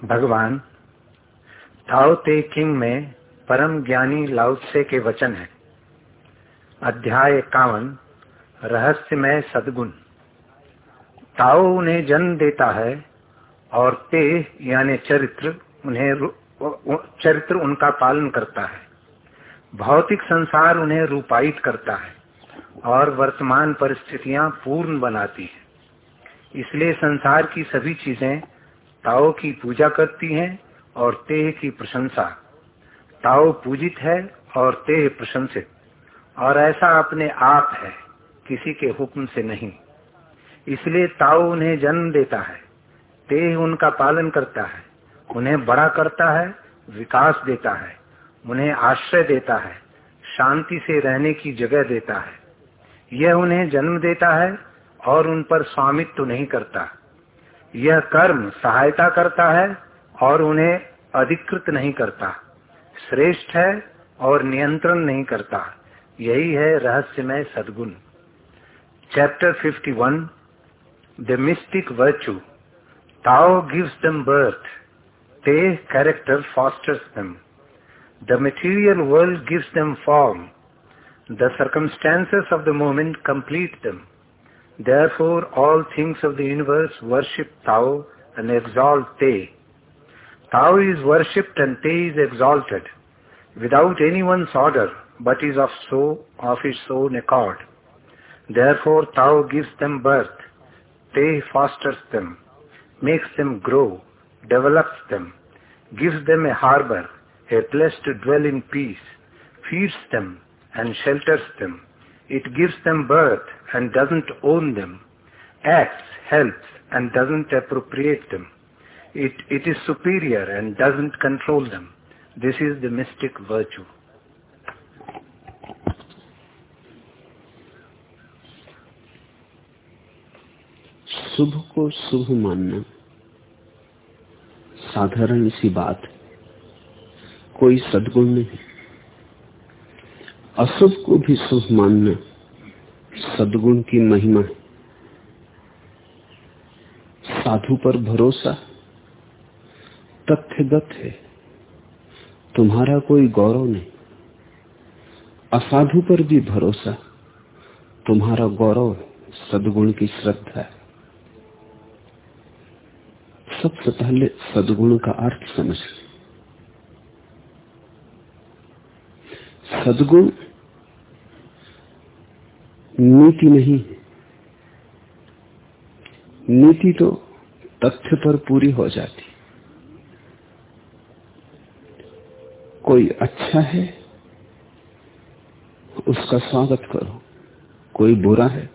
भगवान ताओ ते किंग में परम ज्ञानी लाउत्से के वचन है। अध्याय इक्यावन, रहस्यमय सदगुण। ताओ उन्हें जन्म देता है और ते, यानी चरित्र, उन्हें चरित्र उनका पालन करता है। भौतिक संसार उन्हें रूपायित करता है और वर्तमान परिस्थितियाँ पूर्ण बनाती है। इसलिए संसार की सभी चीज़ें ताओ की पूजा करती हैं और तेह की प्रशंसा। ताओ पूजित है और तेह प्रशंसित। और ऐसा अपने आप है, किसी के हुक्म से नहीं। इसलिए ताओ उन्हें जन्म देता है, तेह उनका पालन करता है, उन्हें बड़ा करता है, विकास देता है, उन्हें आश्रय देता है, शांति से रहने की जगह देता है। यह उन्हें जन्म देता है और उन पर स्वामित्व नहीं करता। यह कर्म सहायता करता है और उन्हें अधिकृत नहीं करता। श्रेष्ठ है और नियंत्रण नहीं करता। यही है रहस्यमय सदगुण। Chapter 51 the mystic virtue Tao gives them birth Te character fosters them the material world gives them form the circumstances of the moment complete them Therefore, all things of the universe worship Tao and exalt Te. Tao is worshipped and Te is exalted, without anyone's order, but is of so of its own accord. Therefore, Tao gives them birth, Te fosters them, makes them grow, develops them, gives them a harbor, a place to dwell in peace, feeds them and shelters them it gives them birth and doesn't own them, acts, helps and doesn't appropriate them. It, it is superior and doesn't control them. This is the mystic virtue. शुभ को शुभ मानना साधारण सी बात कोई सदगुण नहीं अशुभ को भी शुभ मानना। सदगुण की महिमा। साधु पर भरोसा। तथ्यगत है। तुम्हारा कोई गौरव नहीं। असाधु पर भी भरोसा। तुम्हारा गौरव सदगुण की श्रद्धा है। सबसे पहले सदगुण का अर्थ समझ सदगुण नीति नहीं नीति तो तथ्य पर पूरी हो जाती। कोई अच्छा है, उसका स्वागत करो। कोई बुरा है,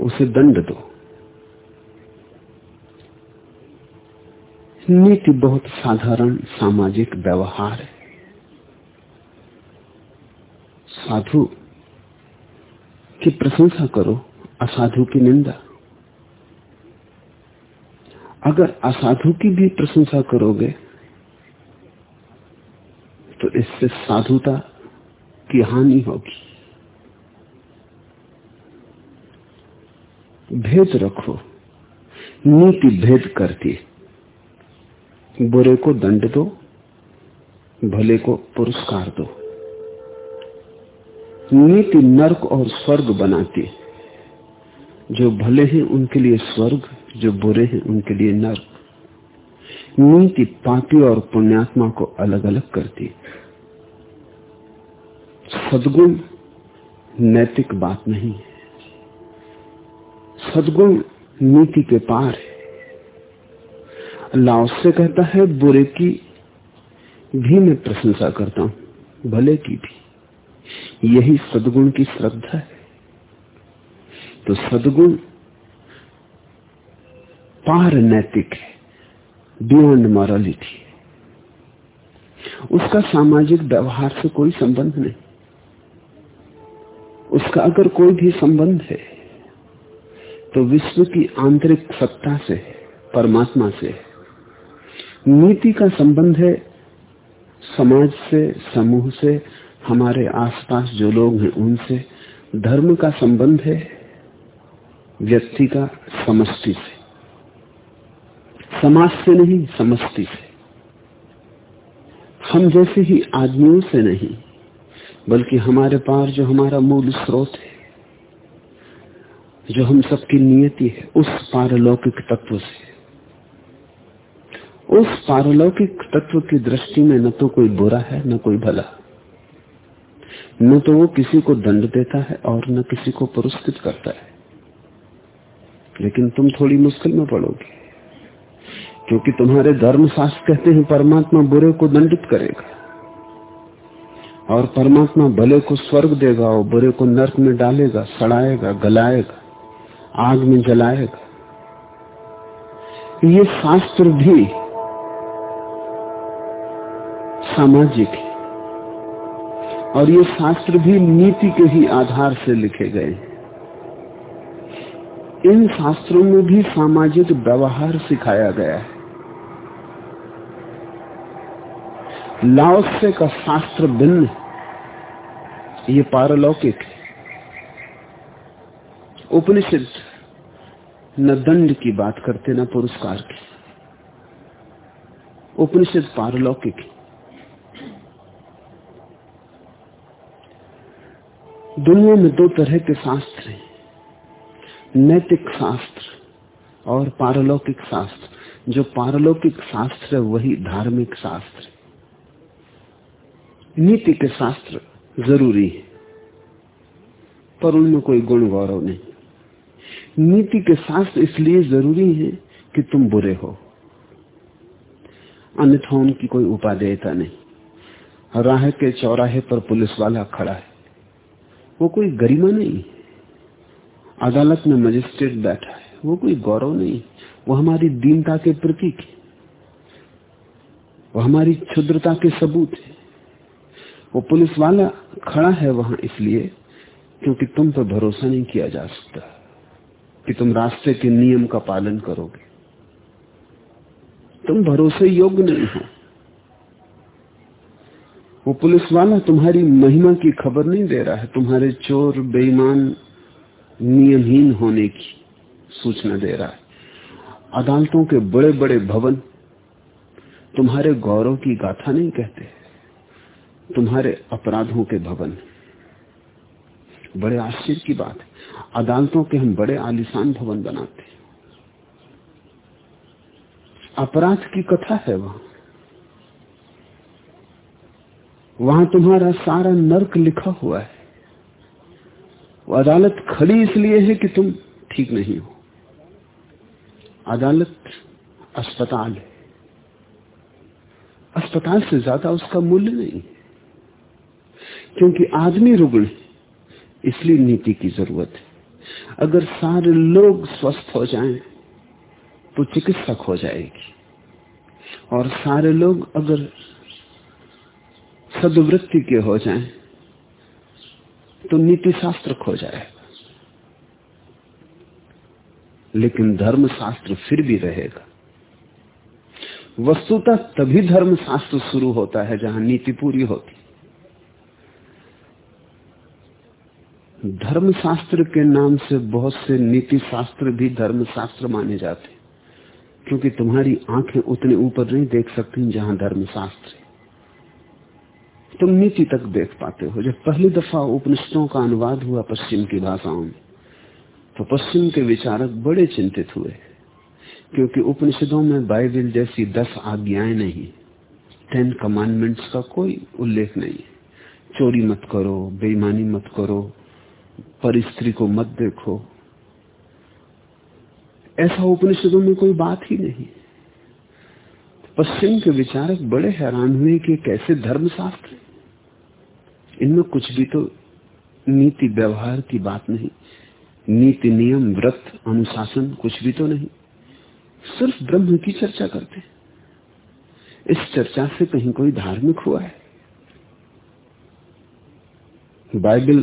उसे दंड दो। नीति बहुत साधारण सामाजिक व्यवहार है। साधु की प्रशंसा करो, असाधु की निंदा। अगर असाधु की भी प्रशंसा करोगे तो इससे साधुता की हानि होगी। भेद रखो, नीति भेद करती बुरे को दंड दो, भले को पुरस्कार दो। नीति नरक और स्वर्ग बनाती है। जो भले हैं उनके लिए स्वर्ग, जो बुरे हैं उनके लिए नर्क। नीति पापी और पुण्यात्मा को अलग अलग करती सदगुण नैतिक बात नहीं है। सदगुण नीति के पार है। अल्लाह उससे कहता है, बुरे की भी मैं प्रशंसा करता हूँ, भले की भी। यही सदगुण की श्रद्धा है। तो सदगुण पार नैतिक है बियॉन्ड मॉरलिटी उसका सामाजिक व्यवहार से कोई संबंध नहीं। उसका अगर कोई भी संबंध है तो विश्व की आंतरिक सत्ता से परमात्मा से नीति का संबंध है, समाज से, समूह से हमारे आसपास जो लोग हैं, उनसे धर्म का संबंध है, व्यक्ति का समष्टि से। समाज से नहीं, समष्टि से। हम जैसे ही आदमियों से नहीं, बल्कि हमारे पास जो हमारा मूल स्रोत है, जो हम सबकी नियति है, उस पारलौकिक तत्व से। उस पारलौकिक तत्व की दृष्टि में न तो कोई बुरा है, न कोई भला। न तो वो किसी को दंड देता है और न किसी को पुरस्कृत करता है। लेकिन तुम थोड़ी मुश्किल में पड़ोगे, क्योंकि तुम्हारे धर्मशास्त्र कहते हैं, परमात्मा बुरे को दंडित करेगा और परमात्मा भले को स्वर्ग देगा और बुरे को नर्क में डालेगा, सड़ाएगा, गलाएगा, आग में जलाएगा। ये शास्त्र भी सामाजिक है। और ये शास्त्र भी नीति के ही आधार से लिखे गए। इन शास्त्रों में भी सामाजिक व्यवहार सिखाया गया है। लाओसे का शास्त्र भिन्न ये पारलौकिक है। उपनिषद न दंड की बात करते, न पुरस्कार की। उपनिषद पारलौकिक दुनिया में दो तरह के शास्त्र हैं। नैतिक शास्त्र और पारलौकिक शास्त्र। जो पारलौकिक शास्त्र है, वही धार्मिक शास्त्र नीति के शास्त्र ज़रूरी है, पर उनमें कोई गुण गौरव नहीं। नीति के शास्त्र इसलिए ज़रूरी है कि तुम बुरे हो। अन्यथा उनकी कोई उपादेयता नहीं। राह के चौराहे पर पुलिस वाला खड़ा है। वो कोई गरिमा नहीं। अदालत में मजिस्ट्रेट बैठा है, वो कोई गौरव नहीं। वो हमारी दीनता के प्रतीक है। वो हमारी क्षुद्रता के सबूत है। वो पुलिस वाला खड़ा है वहाँ इसलिए क्योंकि तुम पर भरोसा नहीं किया जा सकता कि तुम रास्ते के नियम का पालन करोगे। तुम भरोसे योग्य नहीं हो। वो पुलिस वाला तुम्हारी महिमा की खबर नहीं दे रहा है, तुम्हारे चोर, बेईमान, नियमहीन होने की सूचना दे रहा है। अदालतों के बड़े बड़े भवन तुम्हारे गौरव की गाथा नहीं कहते, तुम्हारे अपराधों के भवन। बड़े आश्चर्य की बात है, अदालतों के हम बड़े आलिशान भवन बनाते अपराध की कथा है वहाँ। वहाँ तुम्हारा सारा नर्क लिखा हुआ है। वो अदालत खड़ी इसलिए है कि तुम ठीक नहीं हो। अदालत अस्पताल है। अस्पताल से ज़्यादा उसका मूल्य नहीं क्योंकि आदमी रुग्ण इसलिए नीति की ज़रूरत है। अगर सारे लोग स्वस्थ हो जाएँ तो चिकित्सक हो जाएगी। और सारे लोग अगर सदवृत्ति के हो जाएँ तो नीति शास्त्र खो जाएगा। लेकिन धर्म शास्त्र फिर भी रहेगा। वस्तुतः तभी धर्म शास्त्र शुरू होता है जहाँ नीति पूरी होती। धर्म शास्त्र के नाम से बहुत से नीति शास्त्र भी धर्म शास्त्र माने जाते क्योंकि तुम्हारी आँखें उतने ऊपर नहीं देख सकती जहाँ धर्म शास्त्र है। तुम नीति तक देख पाते हो। जब पहली दफ़ा उपनिषदों का अनुवाद हुआ पश्चिम की भाषाओं में तो पश्चिम के विचारक बड़े चिंतित हुए, क्योंकि उपनिषदों में बाइबल जैसी दस आज्ञाएँ नहीं, टेन कमांडमेंट्स का कोई उल्लेख नहीं चोरी मत करो, बेईमानी मत करो पर स्त्री को मत देखो। ऐसा उपनिषदों में कोई बात ही नहीं। पश्चिम के विचारक बड़े हैरान हुए कि कैसे धर्मशास्त्र इनमें कुछ भी तो नीति व्यवहार की बात नहीं। नीति नियम, व्रत, अनुशासन कुछ भी तो नहीं। सिर्फ़ ब्रह्म की चर्चा करते इस चर्चा से कहीं कोई धार्मिक हुआ है? बाइबल,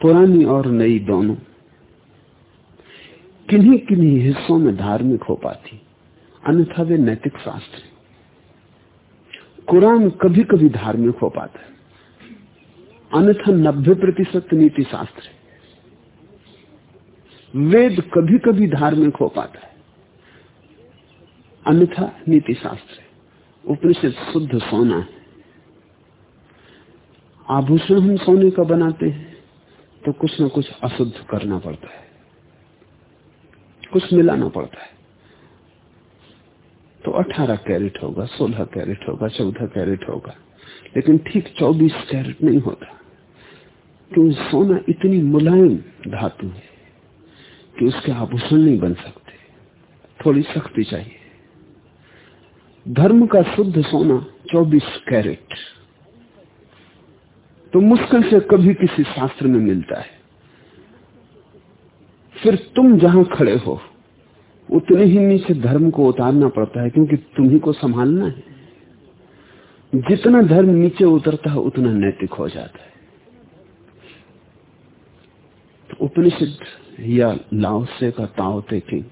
पुरानी और नई दोनों किन्हीं किन्हीं हिस्सों में धार्मिक हो पाती, अन्यथा वे नैतिक शास्त्र कुरान कभी कभी धार्मिक हो पाता है। अन्यथा नब्बे प्रतिशत नीति शास्त्र वेद कभी कभी धार्मिक हो पाता है। अन्यथा नीति शास्त्र उपनिषद शुद्ध सोना है। आभूषण हम सोने का बनाते हैं तो कुछ ना कुछ अशुद्ध करना पड़ता है। कुछ मिलाना पड़ता है। तो 18 कैरेट होगा 16 कैरेट होगा 14 कैरेट होगा, लेकिन ठीक 24 कैरेट नहीं होता। क्योंकि सोना इतनी मुलायम धातु है कि उसके आभूषण नहीं बन सकते। थोड़ी सख्ती चाहिए। धर्म का शुद्ध सोना 24 कैरेट। तो मुश्किल से कभी किसी शास्त्र में मिलता है। फिर तुम जहाँ खड़े हो, उतने ही नीचे धर्म को उतारना पड़ता है, क्योंकि तुम्ही को संभालना है। जितना धर्म नीचे उतरता है, उतना नैतिक हो जाता है तो उपनिषद या लाओसे का ताओ तेकिंग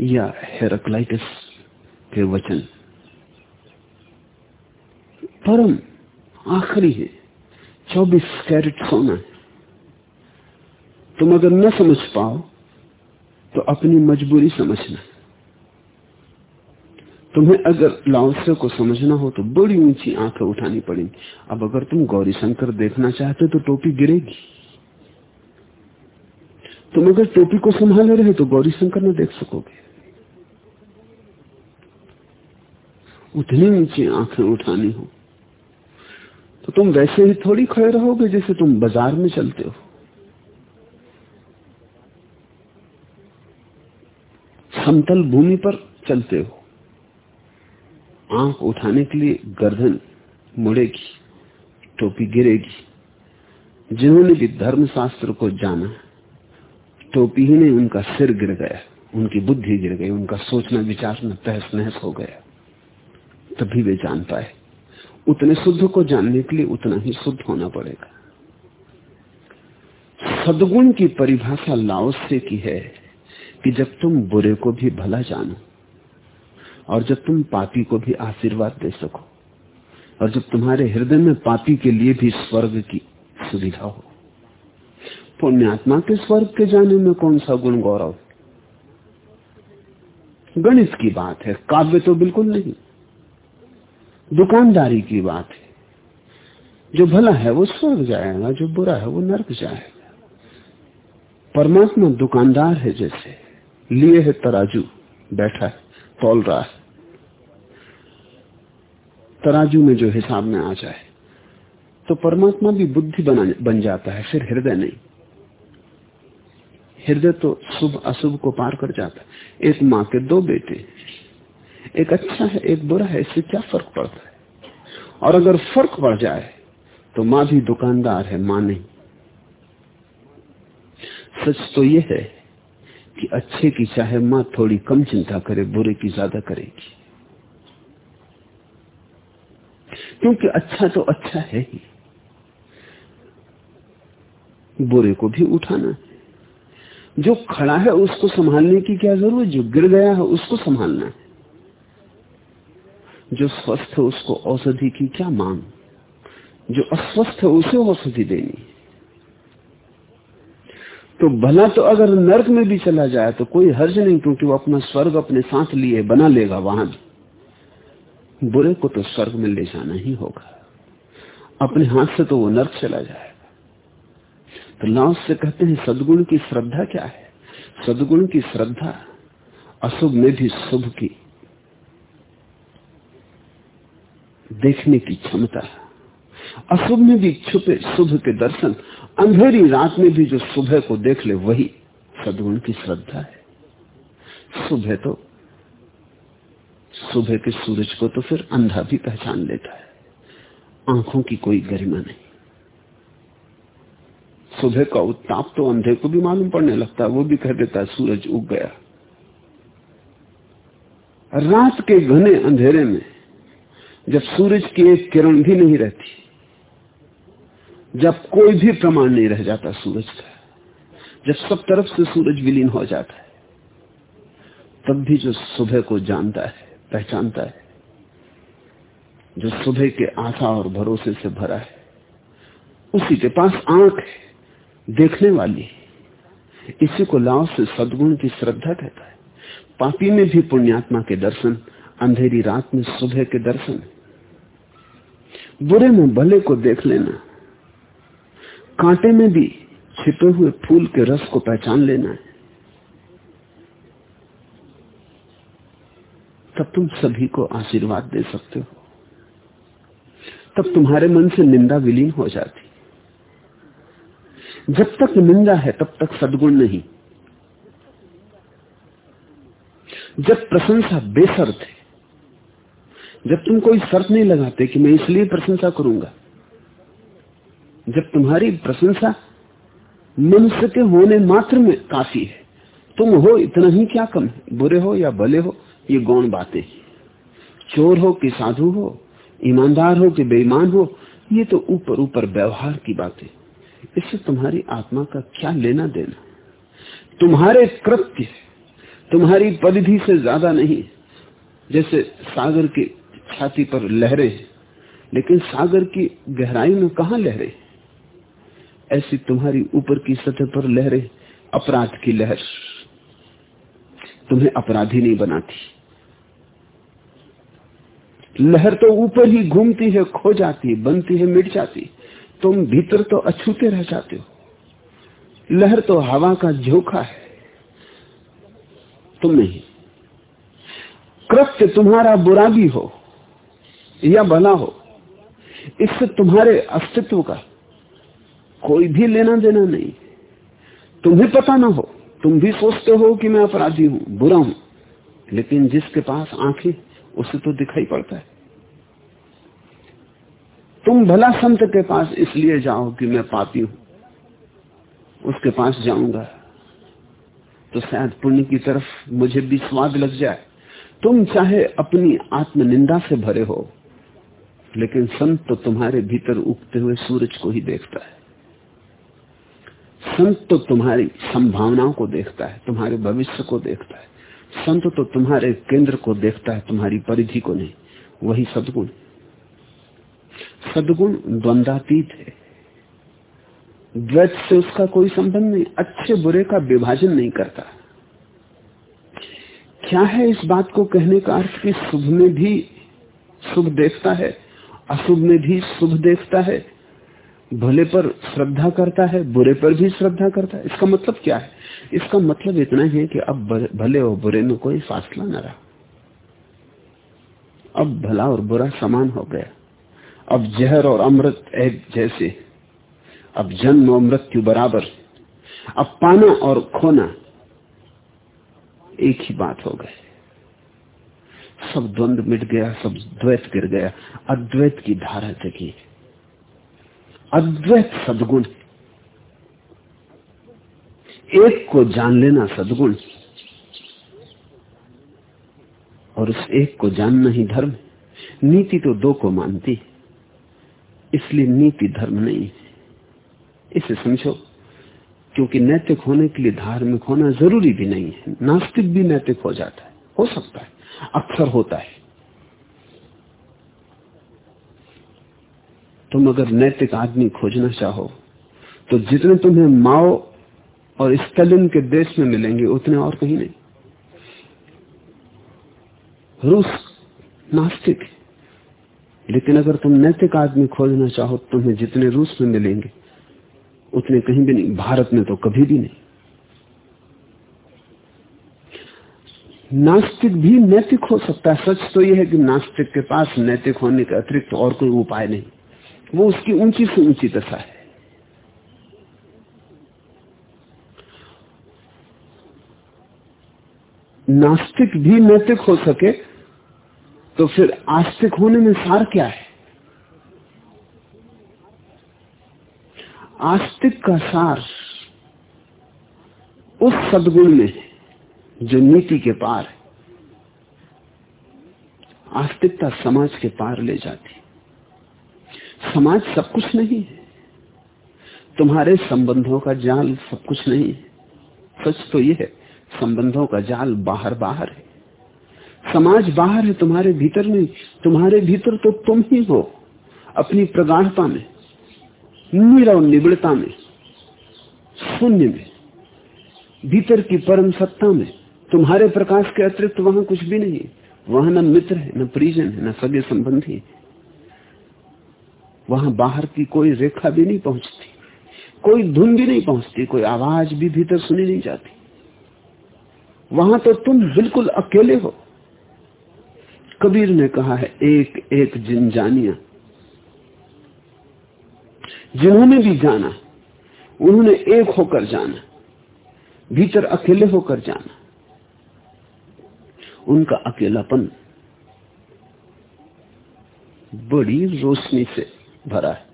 या हेरक्लाइटिस के वचन। परम आखिरी है 24 कैरेट सोना है। तुम अगर न समझ पाओ तो अपनी मजबूरी समझना। तुम्हें अगर लाओसे को समझना हो तो बड़ी ऊँची आँखें उठानी पड़ेंगी। अब अगर तुम गौरी शंकर देखना चाहते हो तो टोपी गिरेगी। तुम अगर टोपी को संभाले रहे तो गौरी शंकर न देख सकोगे। उतनी नीचे आँखें उठानी हो तो तुम वैसे ही थोड़ी खड़े रहोगे जैसे तुम बाज़ार में चलते हो। समतल भूमि पर चलते हो। आँख उठाने के लिए गर्दन मुड़ेगी, टोपी गिरेगी। जिन्होंने भी धर्मशास्त्र को जाना टोपी ही नहीं, उनका सिर गिर गया, उनकी बुद्धि गिर गई, उनका सोचना विचारना तहस नहस हो गया। तभी वे जान पाए। उतने शुद्ध को जानने के लिए उतना ही शुद्ध होना पड़ेगा। सदगुण की परिभाषा लाओस से की है कि जब तुम बुरे को भी भला जानो, और जब तुम पापी को भी आशीर्वाद दे सको, और जब तुम्हारे हृदय में पापी के लिए भी स्वर्ग की सुविधा हो। पुण्यात्मा के स्वर्ग के जाने में कौन सा गुण गौरव? गणित की बात है, काव्य तो बिल्कुल नहीं। दुकानदारी की बात है। जो भला है वो स्वर्ग जाएगा, जो बुरा है वो नर्क जाएगा। परमात्मा दुकानदार है जैसे, लिए है तराजू, बैठा है, तोल रहा है। तराजू में जो हिसाब में आ जाए तो परमात्मा भी बुद्धि बना जाता है, फिर हृदय नहीं। हृदय तो शुभ, अशुभ को पार कर जाता है। एक माँ के दो बेटे। एक अच्छा है, एक बुरा है, इससे क्या फ़र्क पड़ता है? और अगर फ़र्क पड़ जाए तो माँ भी दुकानदार है, माँ नहीं। सच तो यह है कि अच्छे की चाहे माँ थोड़ी कम चिंता करे, बुरे की ज़्यादा करेगी। क्योंकि अच्छा तो अच्छा है ही। बुरे को भी उठाना जो खड़ा है उसको संभालने की क्या ज़रूरत? जो गिर गया है उसको संभालना है। जो स्वस्थ है उसको औषधि की क्या मांग? जो अस्वस्थ है उसे औषधि देनी। तो भला तो अगर नर्क में भी चला जाए तो कोई हर्ज नहीं, क्योंकि वो अपना स्वर्ग अपने साथ लिए, बना लेगा वहाँ बुरे को तो स्वर्ग में ले जाना ही होगा। अपने हाथ से तो वो नर्क चला जाएगा। तो लाओस से कहते हैं, सदगुण की श्रद्धा क्या है? सदगुण की श्रद्धा अशुभ में भी शुभ की। देखने की क्षमता। अशुभ में भी छुपे, शुभ के दर्शन। अंधेरी रात में भी जो सुबह को देख ले, वही सदगुण की श्रद्धा है। सुबह तो सुबह के सूरज को तो फिर अंधा भी पहचान लेता है। आँखों की कोई गरिमा नहीं। सुबह का उत्ताप तो अंधे को भी मालूम पड़ने लगता है, वो भी कह देता है, सूरज उग गया। रात के घने अंधेरे में जब सूरज की एक किरण भी नहीं रहती, जब कोई भी प्रमाण नहीं रह जाता सूरज का, जब सब तरफ़ से सूरज विलीन हो जाता है, तब भी जो सुबह को जानता है, पहचानता है, जो सुबह के आशा और भरोसे से भरा है, उसी के पास आँख है। देखने वाली इसी को लाओ से सदगुण की श्रद्धा कहता है। पापी में भी पुण्यात्मा के दर्शन, अंधेरी रात में सुबह के दर्शन। बुरे में भले को देख लेना, कांटे में भी छिपे हुए फूल के रस को पहचान लेना है। तब तुम सभी को आशीर्वाद दे सकते हो। तब तुम्हारे मन से निंदा विलीन हो जाती। जब तक निंदा है, तब तक सदगुण नहीं। जब प्रशंसा बेसर्त है, जब तुम कोई शर्त नहीं लगाते कि मैं इसलिए प्रशंसा करूँगा, जब तुम्हारी प्रशंसा मनुष्य के होने मात्र में काफ़ी है, तुम हो इतना ही क्या कम है? बुरे हो या भले हो, ये गौण बातें चोर हो कि साधु हो, ईमानदार हो कि बेईमान हो, ये तो ऊपर ऊपर व्यवहार की बातें इससे तुम्हारी आत्मा का क्या लेना देना? तुम्हारे कृत्य तुम्हारी परिधि से ज़्यादा नहीं। जैसे सागर की छाती पर लहरें लेकिन सागर की गहराई में कहा लहरें ऐसी तुम्हारी ऊपर की सतह पर लहरें, अपराध की लहर। तुम्हें अपराधी नहीं बनाती। लहर तो ऊपर ही घूमती है, खो जाती है, बनती है, मिट जाती तुम भीतर तो अछूते रह जाते हो। लहर तो हवा का झोंका है। तुम नहीं। कृत्य तुम्हारा बुरा भी हो या भला हो, इससे तुम्हारे अस्तित्व का कोई भी लेना देना नहीं। तुम्हें पता ना हो, तुम भी सोचते हो कि मैं अपराधी हूँ, बुरा हूँ, लेकिन जिसके पास आँखें, उसे तो दिखाई पड़ता है। तुम भला संत के पास इसलिए जाओ कि मैं पापी हूँ। उसके पास जाऊँगा। तो शायद पुण्य की तरफ़ मुझे भी स्वाद लग जाए। तुम चाहे अपनी आत्मनिंदा से भरे हो, लेकिन संत तो तुम्हारे भीतर उगते हुए सूरज को ही देखता है। संत तो तुम्हारी संभावनाओं को देखता है, तुम्हारे भविष्य को देखता है। संत तो तुम्हारे केंद्र को देखता है, तुम्हारी परिधि को नहीं। वही सदगुण। सदगुण द्वंदातीत है। द्वैत से उसका कोई संबंध नहीं, अच्छे बुरे का विभाजन नहीं करता। क्या है इस बात को कहने का अर्थ कि शुभ में भी शुभ देखता है, अशुभ में भी शुभ देखता है, भले पर श्रद्धा करता है, बुरे पर भी श्रद्धा करता है? इसका मतलब क्या है? इसका मतलब इतना है कि अब भले और बुरे में कोई फासला न रहा। अब भला और बुरा समान हो गया। अब जहर और अमृत एक जैसे। अब जन्म और मृत्यु बराबर। अब पाना और खोना एक ही बात हो गए सब द्वंद मिट गया, सब द्वैत गिर गया। अद्वैत की धारा जगी। अद्वैत सदगुण। एक को जान लेना सदगुण। और उस एक को जानना ही धर्म। नीति तो दो को मानती। इसलिए नीति धर्म नहीं है। इसे समझो, क्योंकि नैतिक होने के लिए धार्मिक होना ज़रूरी भी नहीं है। नास्तिक भी नैतिक हो जाता है। हो सकता है, अक्सर होता है। तुम अगर नैतिक आदमी खोजना चाहो तो जितने तुम्हें माओ और स्टलिन के देश में मिलेंगे, उतने और कहीं नहीं। रूस नास्तिक लेकिन अगर तुम नैतिक आदमी खोजना चाहो, तुम्हें जितने रूस में मिलेंगे, उतने कहीं भी नहीं, भारत में तो कभी भी नहीं। नास्तिक भी नैतिक हो सकता है। सच तो यह है कि नास्तिक के पास नैतिक होने के अतिरिक्त और कोई उपाय नहीं। वो उसकी ऊँची से ऊँची दशा है। नास्तिक भी नैतिक हो सके तो फिर आस्तिक होने में सार क्या है? आस्तिक का सार उस सदगुण में जो नीति के पार है। आस्तिकता समाज के पार ले जाती समाज सब कुछ नहीं है। तुम्हारे संबंधों का जाल सब कुछ नहीं है। सच तो यह है, संबंधों का जाल बाहर बाहर है। समाज बाहर है तुम्हारे भीतर नहीं। तुम्हारे भीतर तो तुम ही हो, अपनी प्रगाढ़ता में नीरव निबिड़ता में, शून्य में, भीतर की परम सत्ता में। तुम्हारे प्रकाश के अतिरिक्त वहाँ कुछ भी नहीं वहाँ न मित्र है, न परिजन है, न सगे संबंधी वहाँ बाहर की कोई रेखा भी नहीं पहुँचती, कोई धुन भी नहीं पहुँचती, कोई आवाज़ भी भीतर सुनी नहीं जाती। वहाँ तो तुम बिल्कुल अकेले हो। कबीर ने कहा है, एक एक जिन जानिया। जिन्होंने भी जाना, उन्होंने एक होकर जाना, भीतर अकेले होकर जाना। उनका अकेलापन बड़ी रोशनी से भरा है।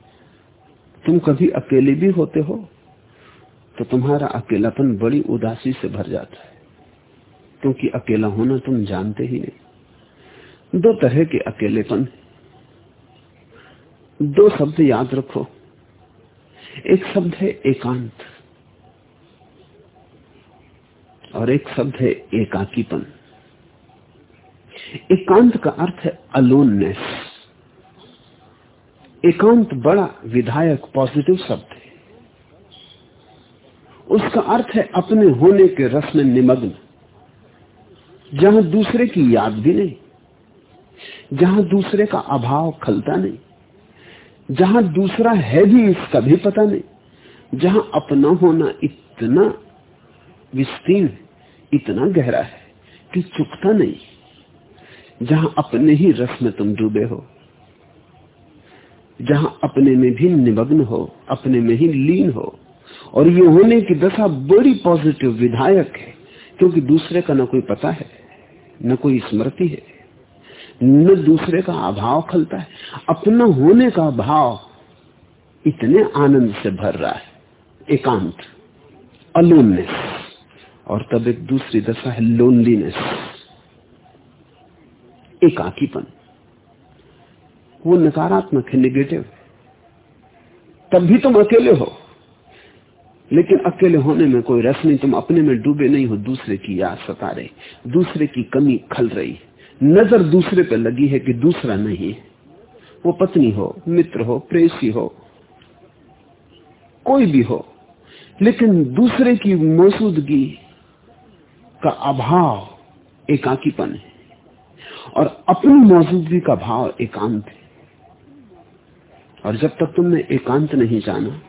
तुम कभी अकेले भी होते हो तो तुम्हारा अकेलापन बड़ी उदासी से भर जाता है, क्योंकि अकेला होना तुम जानते ही नहीं। दो तरह के अकेलेपन दो शब्द याद रखो। एक शब्द है एकांत और एक शब्द है एकाकीपन। एकांत का अर्थ है अलोननेस एकांत बड़ा, विधायक पॉजिटिव शब्द है। उसका अर्थ है अपने होने के रस में निमग्न, जहाँ दूसरे की याद भी नहीं। जहाँ दूसरे का अभाव खलता नहीं, जहाँ दूसरा है भी इसका भी पता नहीं, जहाँ अपना होना इतना विस्तीर्ण, इतना गहरा है कि चुकता नहीं, जहाँ अपने ही रस में तुम डूबे हो, जहाँ अपने में भी निमग्न हो, अपने में ही लीन हो, और ये होने की दशा बड़ी पॉजिटिव विधायक है, क्योंकि दूसरे का ना कोई पता है, न कोई स्मृति है। न दूसरे का अभाव खलता है। अपना होने का भाव इतने आनंद से भर रहा है, एकांत अलोननेस और तब एक दूसरी दशा है लोनलीनेस एकाकीपन। वो नकारात्मक है निगेटिव तब भी तुम अकेले हो, लेकिन अकेले होने में कोई रस नहीं, तुम अपने में डूबे नहीं हो, दूसरे की याद सता रही, दूसरे की कमी खल रही। नज़र दूसरे पर लगी है कि दूसरा नहीं। है वो पत्नी हो, मित्र हो, प्रेसी हो, कोई भी हो, लेकिन दूसरे की मौजूदगी का अभाव एकाकीपन है और अपनी मौजूदगी का भाव एकांत है। और जब तक तुमने एकांत नहीं जाना,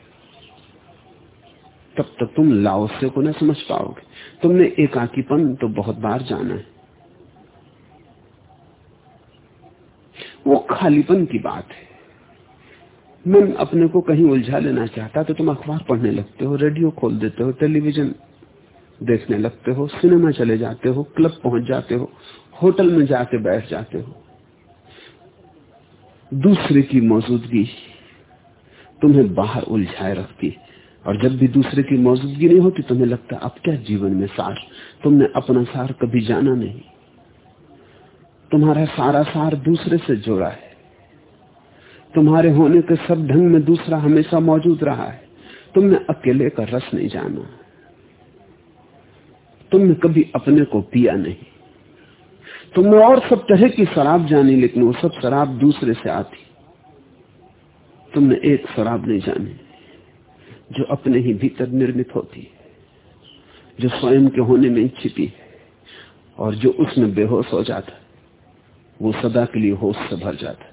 तब तक तुम लाओसे को न समझ पाओगे। तुमने एकाकीपन तो बहुत बार जाना है। वो खालीपन की बात है। मैं अपने को कहीं उलझा लेना चाहता तो तुम अखबार पढ़ने लगते हो, रेडियो खोल देते हो, टेलीविज़न देखने लगते हो, सिनेमा चले जाते हो, क्लब पहुँच जाते हो, होटल में जाके बैठ जाते हो। दूसरे की मौजूदगी तुम्हें बाहर उलझाए रखती और जब भी दूसरे की मौजूदगी नहीं होती, तुम्हें लगता अब क्या जीवन में सार? तुमने अपना सार कभी जाना नहीं। तुम्हारा सारा सार दूसरे से जोड़ा है। तुम्हारे होने के सब ढंग में दूसरा हमेशा मौजूद रहा है। तुमने अकेले का रस नहीं जाना। तुमने कभी अपने को पिया नहीं। तुमने और सब तरह की शराब जानी, लेकिन वो सब शराब दूसरे से आती। तुमने एक शराब नहीं जानी, जो अपने ही भीतर निर्मित होती जो स्वयं के होने में छिपी है, और जो उसमें बेहोश हो जाता वो सदा के लिए होश से भर जाता है।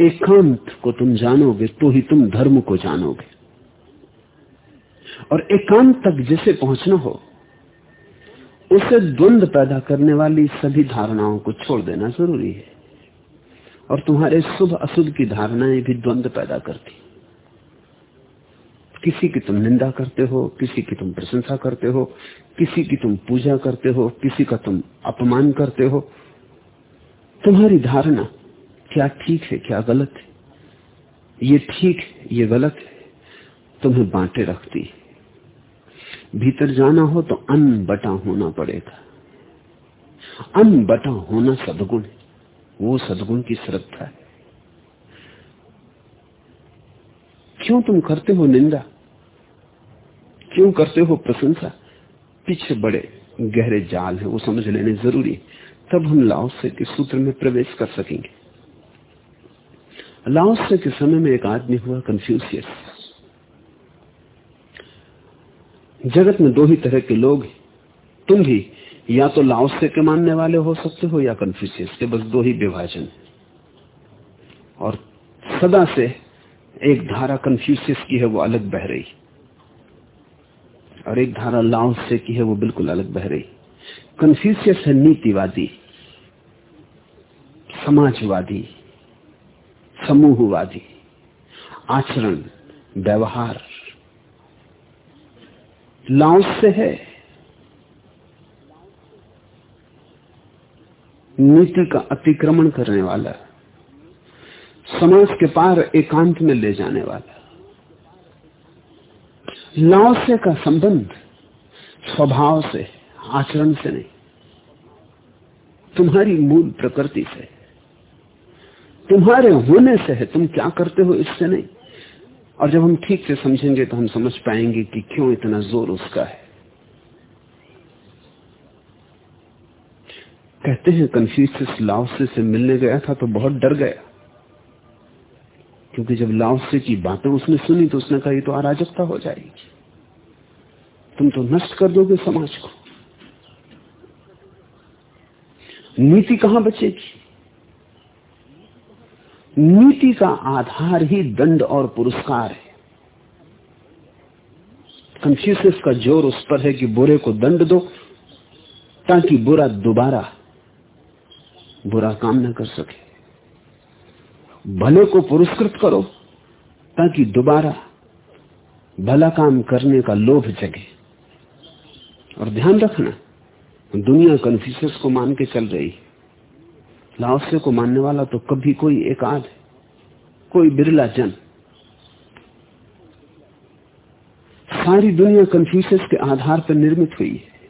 एकांत को तुम जानोगे तो ही तुम धर्म को जानोगे। और एकांत तक जिसे पहुँचना हो, उसे द्वंद पैदा करने वाली सभी धारणाओं को छोड़ देना ज़रूरी है। और तुम्हारे शुभ अशुभ की धारणाएँ भी द्वंद पैदा करती किसी की तुम निंदा करते हो, किसी की तुम प्रशंसा करते हो, किसी की तुम पूजा करते हो, किसी का तुम अपमान करते हो। तुम्हारी धारणा क्या ठीक है, क्या गलत है? ये ठीक है, ये गलत है। तुम्हें बांटे रखती है। भीतर जाना हो तो अन बटा होना पड़ेगा। अन्न बटा होना सदगुण है। वो सदगुण की श्रद्धा है। क्यों तुम करते हो निंदा? क्यों करते हो प्रशंसा? पीछे बड़े गहरे जाल है, वो समझ लेने ज़रूरी तब हम लाओसे के सूत्र में प्रवेश कर सकेंगे। लाओसे के समय में एक आदमी हुआ कंफ्यूसियस जगत में दो ही तरह के लोग तुम भी या तो लाओसे के मानने वाले हो सकते हो या कन्फ्यूशियस के, बस दो ही विभाजन और सदा से एक धारा कन्फ्यूशियस की है, वो अलग बह रही। और एक धारा लाओसे की है, वो बिल्कुल अलग बह रही। कन्फ्यूशियस है नीतिवादी, समाजवादी, समूहवादी, आचरण, व्यवहार। लाओस से है, नीति का अतिक्रमण करने वाला, समाज के पार एकांत में ले जाने वाला। लाओसे का संबंध स्वभाव से, आचरण से नहीं। तुम्हारी मूल प्रकृति से। तुम्हारे होने से है, तुम क्या करते हो इससे नहीं। और जब हम ठीक से समझेंगे तो हम समझ पाएँगे कि क्यों इतना ज़ोर उसका है। कहते हैं, कन्फ्यूसियस लाओसे से मिलने गया था तो बहुत डर गया। क्योंकि जब लाओसे की बातें उसने सुनी तो उसने कहा तो अराजकता हो जाएगी। तुम तो नष्ट कर दोगे समाज को। नीति कहाँ बचेगी? नीति का आधार ही दंड और पुरस्कार है। कंफ्यूसियस का ज़ोर उस पर है कि बुरे को दंड दो, ताकि बुरा दोबारा बुरा काम न कर सके। भले को पुरस्कृत करो, ताकि दोबारा भला काम करने का लोभ जगे। और ध्यान रखना, दुनिया कन्फ्यूसियस को मान के चल रही। लाओसे को मानने वाला तो कभी कोई एक आध है कोई बिरला जन। सारी दुनिया कन्फ्यूसियस के आधार पर निर्मित हुई है।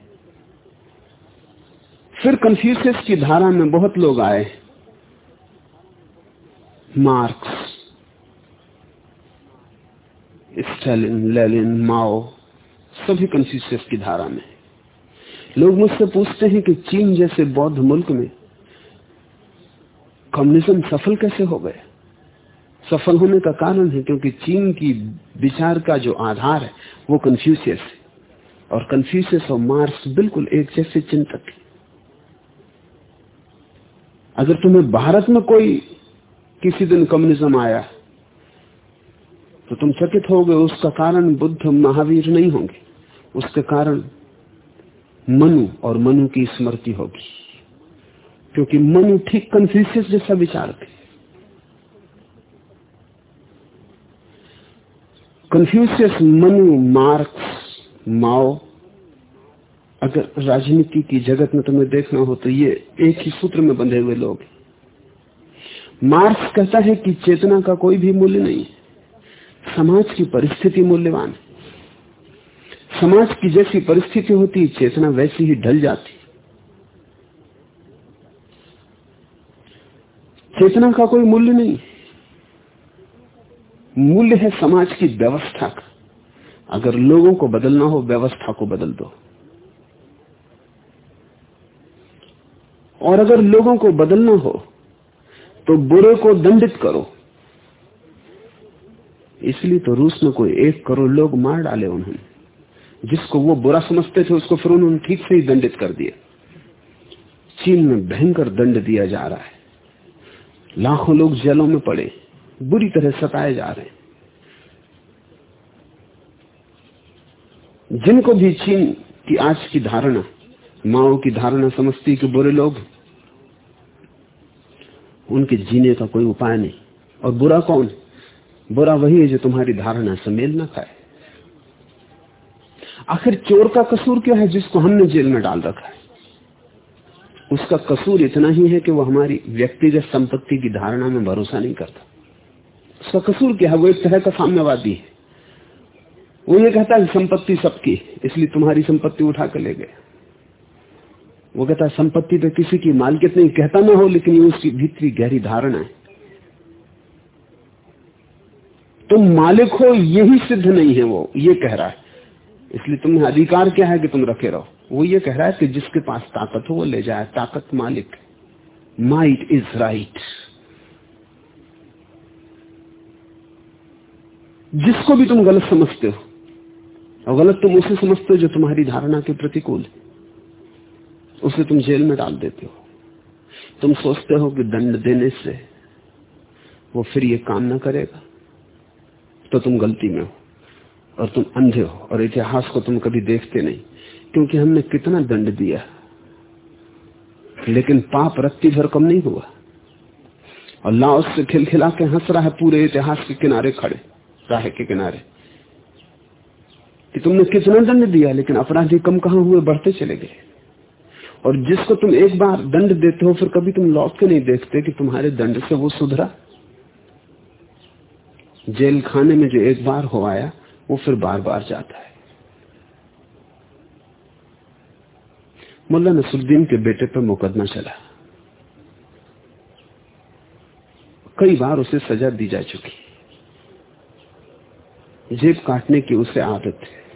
फिर कन्फ्यूसियस की धारा में बहुत लोग आए मार्क्स स्टेलिन लेलिन माओ सभी कन्फ्यूसियस की धारा में लोग मुझसे पूछते हैं कि चीन जैसे बौद्ध मुल्क में कम्युनिज्म सफल कैसे हो गया? सफल होने का कारण है क्योंकि चीन की विचार का जो आधार है, वो कन्फ्यूशियस है। और कन्फ्यूशियस और मार्क्स बिल्कुल एक जैसे चिंतक है। अगर तुम्हें भारत में कोई किसी दिन कम्युनिज्म आया। तो तुम चकित हो गए, उसका कारण बुद्ध महावीर नहीं होंगे। उसके कारण मनु और मनु की स्मृति होगी। क्योंकि मनु ठीक कन्फ्यूसियस जैसा विचार थे। कन्फ्यूसियस मनु मार्क्स माओ अगर राजनीति की जगत में तुम्हें देखना हो तो ये एक ही सूत्र में बंधे हुए लोग मार्क्स कहता है कि चेतना का कोई भी मूल्य नहीं समाज की परिस्थिति मूल्यवान है। समाज की जैसी परिस्थिति होती, चेतना वैसी ही ढल जाती। चेतना का कोई मूल्य नहीं मूल्य है समाज की व्यवस्था का। अगर लोगों को बदलना हो, व्यवस्था को बदल दो। और अगर लोगों को बदलना हो तो बुरे को दंडित करो। इसलिए तो रूस में कोई एक करोड़ लोग मार डाले उन्होंने। जिसको वो बुरा समझते थे, उसको फिर उन्होंने ठीक से ही दंडित कर दिया। चीन में भयंकर दंड दिया जा रहा है। लाखों लोग जेलों में पड़े, बुरी तरह सताए जा रहे हैं। जिनको भी चीन की आज की धारणा, माओ की धारणा समझती कि बुरे लोग उनके जीने का कोई उपाय नहीं। और बुरा कौन? बुरा वही है जो तुम्हारी धारणा से मेल ना खाए। आखिर चोर का कसूर क्या है जिसको हमने जेल में डाल रखा है? उसका कसूर इतना ही है कि वो हमारी व्यक्तिगत संपत्ति की धारणा में भरोसा नहीं करता। उसका कसूर क्या है? वो एक तरह का साम्यवादी है। वो ये कहता है संपत्ति सबकी इसलिए तुम्हारी संपत्ति उठा कर ले गए। वो कहता है, संपत्ति तो किसी की मालकियत नहीं, कहता ना हो, लेकिन ये उसकी भीतरी गहरी धारणा है। तुम मालिक हो, यही सिद्ध नहीं है वो, ये कह रहा है। इसलिए तुम्हें अधिकार क्या है कि तुम रखे रहो? वो ये कह रहा है कि जिसके पास ताकत हो, वो ले जाए। ताकत मालिक। माइट इज़ राइट जिसको भी तुम गलत समझते हो, और गलत तुम उसे समझते हो जो तुम्हारी धारणा के प्रतिकूल है। उसे तुम जेल में डाल देते हो। तुम सोचते हो कि दंड देने से वो फिर ये काम ना करेगा। तो तुम गलती में हो और तुम अंधे हो और इतिहास को तुम कभी देखते नहीं, क्योंकि हमने कितना दंड दिया। लेकिन पाप रत्ती भर कम नहीं हुआ। और लाओस से खिलखिला के हंस रहा है, पूरे इतिहास के किनारे खड़े, राह के किनारे। कि तुमने कितना दंड दिया, लेकिन अपराधी कम कहा हुए, बढ़ते चले गए। और जिसको तुम एक बार दंड देते हो, फिर कभी तुम लौट के नहीं देखते कि तुम्हारे दंड से वो सुधरा। जेल खाने में जो एक बार हो आया, वो फिर बार बार जाता है। मुल्ला नसरुद्दीन के बेटे पर मुकदमा चला। कई बार उसे सजा दी जा चुकी। जेब काटने की उसे आदत है।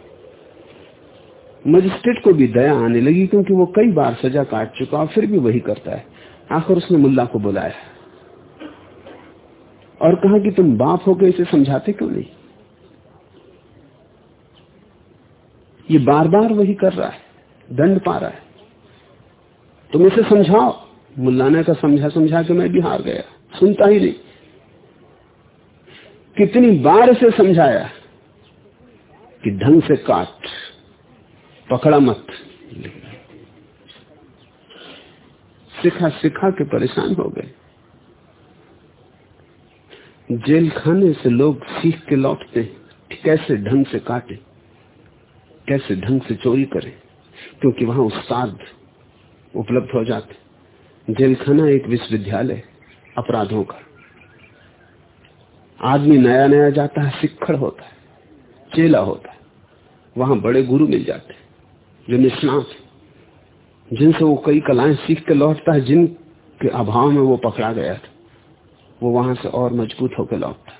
मजिस्ट्रेट को भी दया आने लगी क्योंकि वो कई बार सजा काट चुका और फिर भी वही करता है। आखिर उसने मुल्ला को बुलाया। और कहा कि तुम बाप हो गए इसे समझाते क्यों नहीं? ये बार बार वही कर रहा है, दंड पा रहा है। तुम इसे समझाओ। मुल्ला ने का समझा समझा के मैं भी हार गया। सुनता ही नहीं। कितनी बार इसे समझाया कि ढंग से काट। पकड़ा मत सिखा सिखा के परेशान हो गए। जेल खाने से लोग सीख के लौटते कैसे ढंग से काटे, कैसे ढंग से चोरी करें, क्योंकि वहाँ उस्ताद उपलब्ध हो जाते जेल खाना एक विश्वविद्यालय अपराधों का। आदमी नया नया जाता है, सिक्खड़ होता है, चेला होता है, वहाँ बड़े गुरु मिल जाते हैं। जो निष्णात जिनसे वो कई कलाएँ सीख के लौटता है, जिनके अभाव में वो पकड़ा गया था, वो वहाँ से और मज़बूत होकर लौटता है।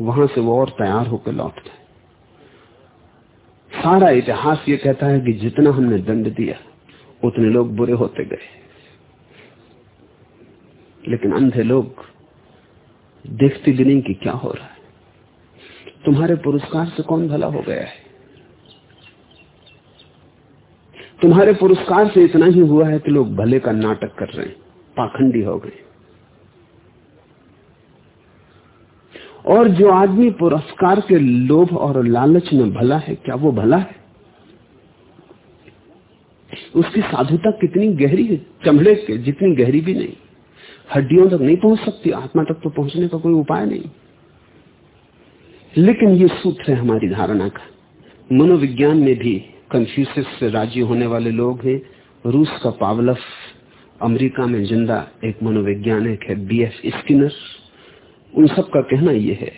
वहाँ से वो और तैयार होकर लौटता है। सारा इतिहास ये कहता है कि जितना हमने दंड दिया, उतने लोग बुरे होते गए। लेकिन अंधे लोग देखते भी नहीं कि क्या हो रहा है। तुम्हारे पुरस्कार से कौन भला हो गया है? तुम्हारे पुरस्कार से इतना ही हुआ है कि लोग भले का नाटक कर रहे हैं, पाखंडी हो गए। और जो आदमी पुरस्कार के लोभ और लालच में भला है, क्या वो भला है? उसकी साधुता कितनी गहरी है, चमड़े के जितनी गहरी भी नहीं। हड्डियों तक नहीं पहुँच सकती, आत्मा तक तो पहुँचने का कोई उपाय नहीं। लेकिन ये सूत्र है हमारी धारणा का। मनोविज्ञान में भी कंफ्यूसिस से राज़ी होने वाले लोग हैं। रूस का पावलफ, अमेरिका में ज़िंदा एक मनोवैज्ञानिक है बी एफ़ स्किनर उन सब का कहना यह है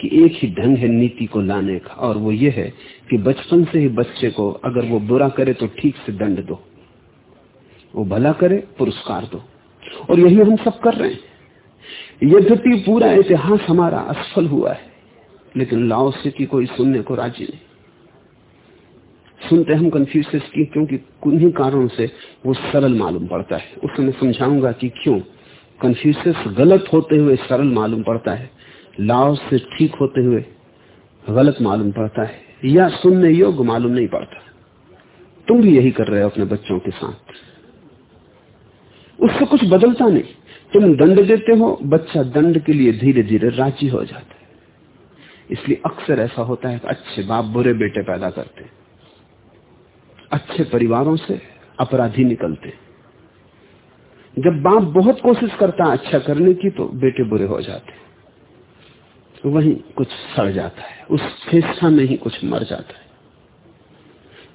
कि एक ही ढंग है नीति को लाने का, और वो ये है कि बचपन से ही बच्चे को अगर वो बुरा करे तो ठीक से दंड दो। वो भला करे, पुरस्कार दो। और यही हम सब कर रहे हैं। यद्यपि पूरा इतिहास हमारा असफल हुआ है, लेकिन लाओ से की कोई सुनने को राज़ी नहीं। सुनते हम कंफ्यूज की, क्योंकि कुछ कारणों से वो सरल मालूम पड़ता है। उससे मैं समझाऊँगा कि क्यों कंफ्यूज गलत होते हुए सरल मालूम पड़ता है, लाओ से ठीक होते हुए गलत मालूम पड़ता है, या सुनने योग्य मालूम नहीं पड़ता। तुम भी यही कर रहे हो अपने बच्चों के साथ। उससे कुछ बदलता नहीं। तुम दंड देते हो, बच्चा दंड के लिए धीरे धीरे राज़ी हो जाता है। इसलिए अक्सर ऐसा होता है कि अच्छे बाप बुरे बेटे पैदा करते अच्छे परिवारों से अपराधी निकलते जब बाप बहुत कोशिश करता है अच्छा करने की तो बेटे बुरे हो जाते वहीं कुछ सड़ जाता है, उस चेष्टा में ही कुछ मर जाता है।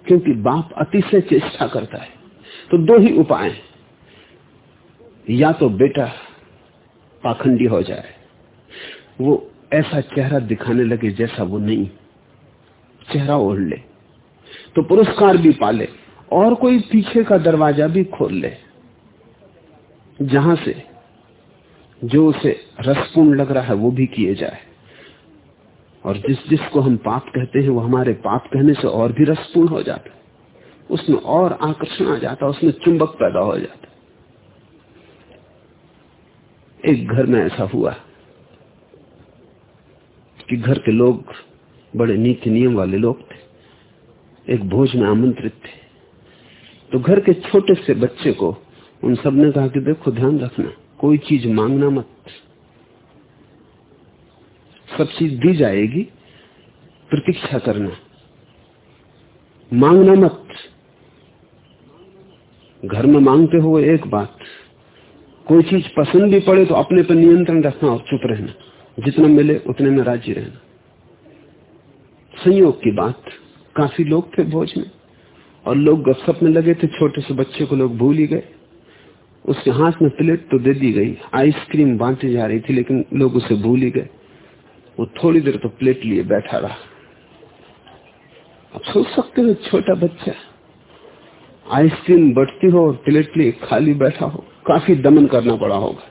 क्योंकि बाप अतिशय चेष्टा करता है तो दो ही उपाय हैं। या तो बेटा पाखंडी हो जाए। वो ऐसा चेहरा दिखाने लगे जैसा वो नहीं। चेहरा ओढ़ ले तो पुरस्कार भी पाले और कोई पीछे का दरवाज़ा भी खोल ले। जहाँ से, जो उसे रसपूर्ण लग रहा है वो भी किए जाए। और जिस जिसको हम पाप कहते हैं, वो हमारे पाप कहने से और भी रसपूर्ण हो जाता है। उसमें और आकर्षण आ जाता है, उसमें चुंबक पैदा हो जाता एक घर में ऐसा हुआ कि घर के लोग बड़े नीति नियम वाले लोग थे, एक भोज में आमंत्रित थे। तो घर के छोटे से बच्चे को उन सबने कहा कि देखो, ध्यान रखना, कोई चीज़ मांगना मत। सब चीज़ दी जाएगी, प्रतीक्षा करना। मांगना मत। घर में मांगते हो एक बात कोई चीज़ पसंद भी पड़े तो अपने पर नियंत्रण रखना और चुप रहना। जितना मिले उतने में राज़ी रहना। संयोग की बात। काफ़ी लोग थे भोज में और लोग गपसप में लगे थे। छोटे से बच्चे को लोग भूल ही गए। उसके हाथ में प्लेट तो दे दी गई। आइसक्रीम बांटी जा रही थी, लेकिन लोग उसे भूल ही गए। वो थोड़ी देर तो प्लेट लिए बैठा रहा। अब सोच सकते हो, छोटा बच्चा, आइसक्रीम बढ़ती हो और प्लेट लिए खाली बैठा हो। काफ़ी दमन करना पड़ा होगा।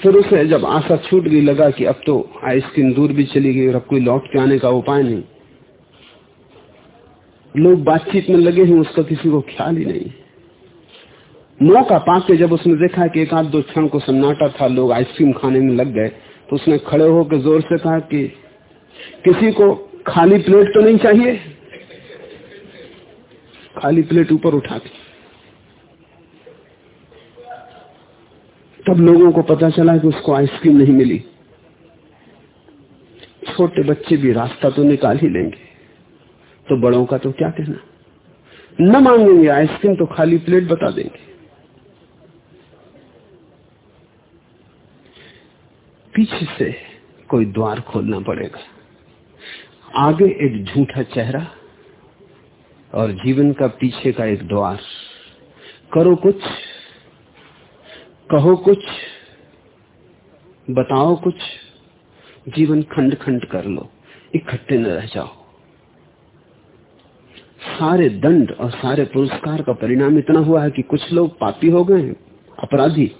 फिर उसे जब आशा छूट गई, लगा कि अब तो आइसक्रीम दूर भी चली गई और अब कोई लौट के आने का उपाय नहीं। लोग बातचीत में लगे हैं, उसका किसी को ख्याल ही नहीं। मौका पाके जब उसने देखा कि एक आध दो क्षण को सन्नाटा था, लोग आइसक्रीम खाने में लग गए तो उसने खड़े होकर ज़ोर से कहा कि किसी को खाली प्लेट तो नहीं चाहिए? खाली प्लेट ऊपर उठा दी तब लोगों को पता चला कि उसको आइसक्रीम नहीं मिली। छोटे बच्चे भी रास्ता तो निकाल ही लेंगे। तो बड़ों का तो क्या कहना? न मांगेंगे, आइसक्रीम तो खाली प्लेट बता देंगे। पीछे से कोई द्वार खोलना पड़ेगा। आगे एक झूठा चेहरा और जीवन का पीछे का एक द्वार। करो कुछ कहो कुछ, बताओ कुछ, जीवन खंड खंड कर लो, इकट्ठे न रह जाओ। सारे दंड और सारे पुरस्कार का परिणाम इतना हुआ है कि कुछ लोग पापी हो गए अपराधी,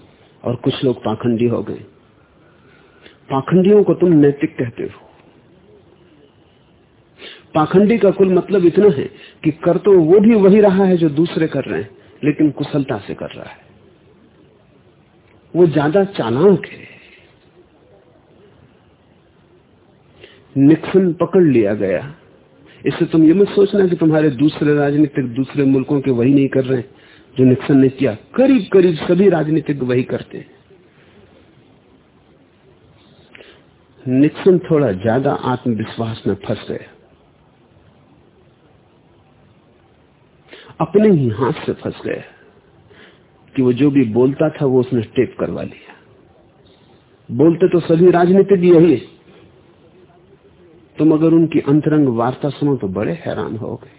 और कुछ लोग पाखंडी हो गए। पाखंडियों को तुम नैतिक कहते हो। पाखंडी का कुल मतलब इतना है कि कर तो वो भी वही रहा है जो दूसरे कर रहे हैं, लेकिन कुशलता से कर रहा है। वो ज़्यादा चालाक है। निक्सन पकड़ लिया गया। इससे तुम ये मत सोचना कि तुम्हारे दूसरे राजनीतिक दूसरे मुल्कों के वही नहीं कर रहे हैं, जो निक्सन ने किया। करीब करीब सभी राजनीतिक वही करते हैं। निक्सन थोड़ा ज़्यादा आत्मविश्वास में फंस गया। अपने ही हाथ से फंस गया। कि वो जो भी बोलता था, वो उसने टेप करवा लिया। बोलते तो सभी राजनीतिक यही। है तुम अगर उनकी अंतरंग वार्ता सुनो तो बड़े हैरान हो गए।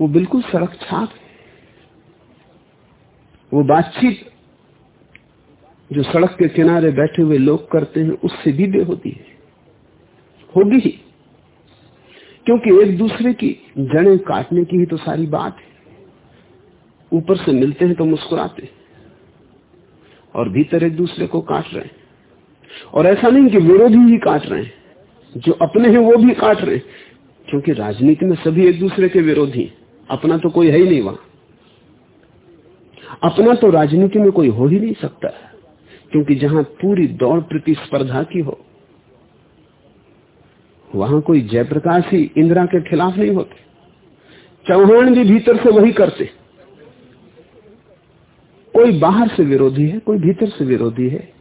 वो बिल्कुल सड़क छाप वो बातचीत जो सड़क के किनारे बैठे हुए लोग करते हैं, उससे भी बेहोती है। होगी ही। क्योंकि एक दूसरे की जड़ें काटने की ही तो सारी बात है। ऊपर से मिलते हैं तो मुस्कुराते और भीतर एक दूसरे को काट रहे हैं। और ऐसा नहीं कि विरोधी ही काट रहे हैं। जो अपने हैं वो भी काट रहे हैं। क्योंकि राजनीति में सभी एक दूसरे के विरोधी अपना तो कोई है ही नहीं वहाँ। अपना तो राजनीति में कोई हो ही नहीं सकता। क्योंकि जहाँ पूरी दौड़ प्रतिस्पर्धा की हो, वहाँ कोई जयप्रकाश ही इंदिरा के खिलाफ नहीं होते। चौहान भी भीतर से वही करते। कोई बाहर से विरोधी है, कोई भीतर से विरोधी है,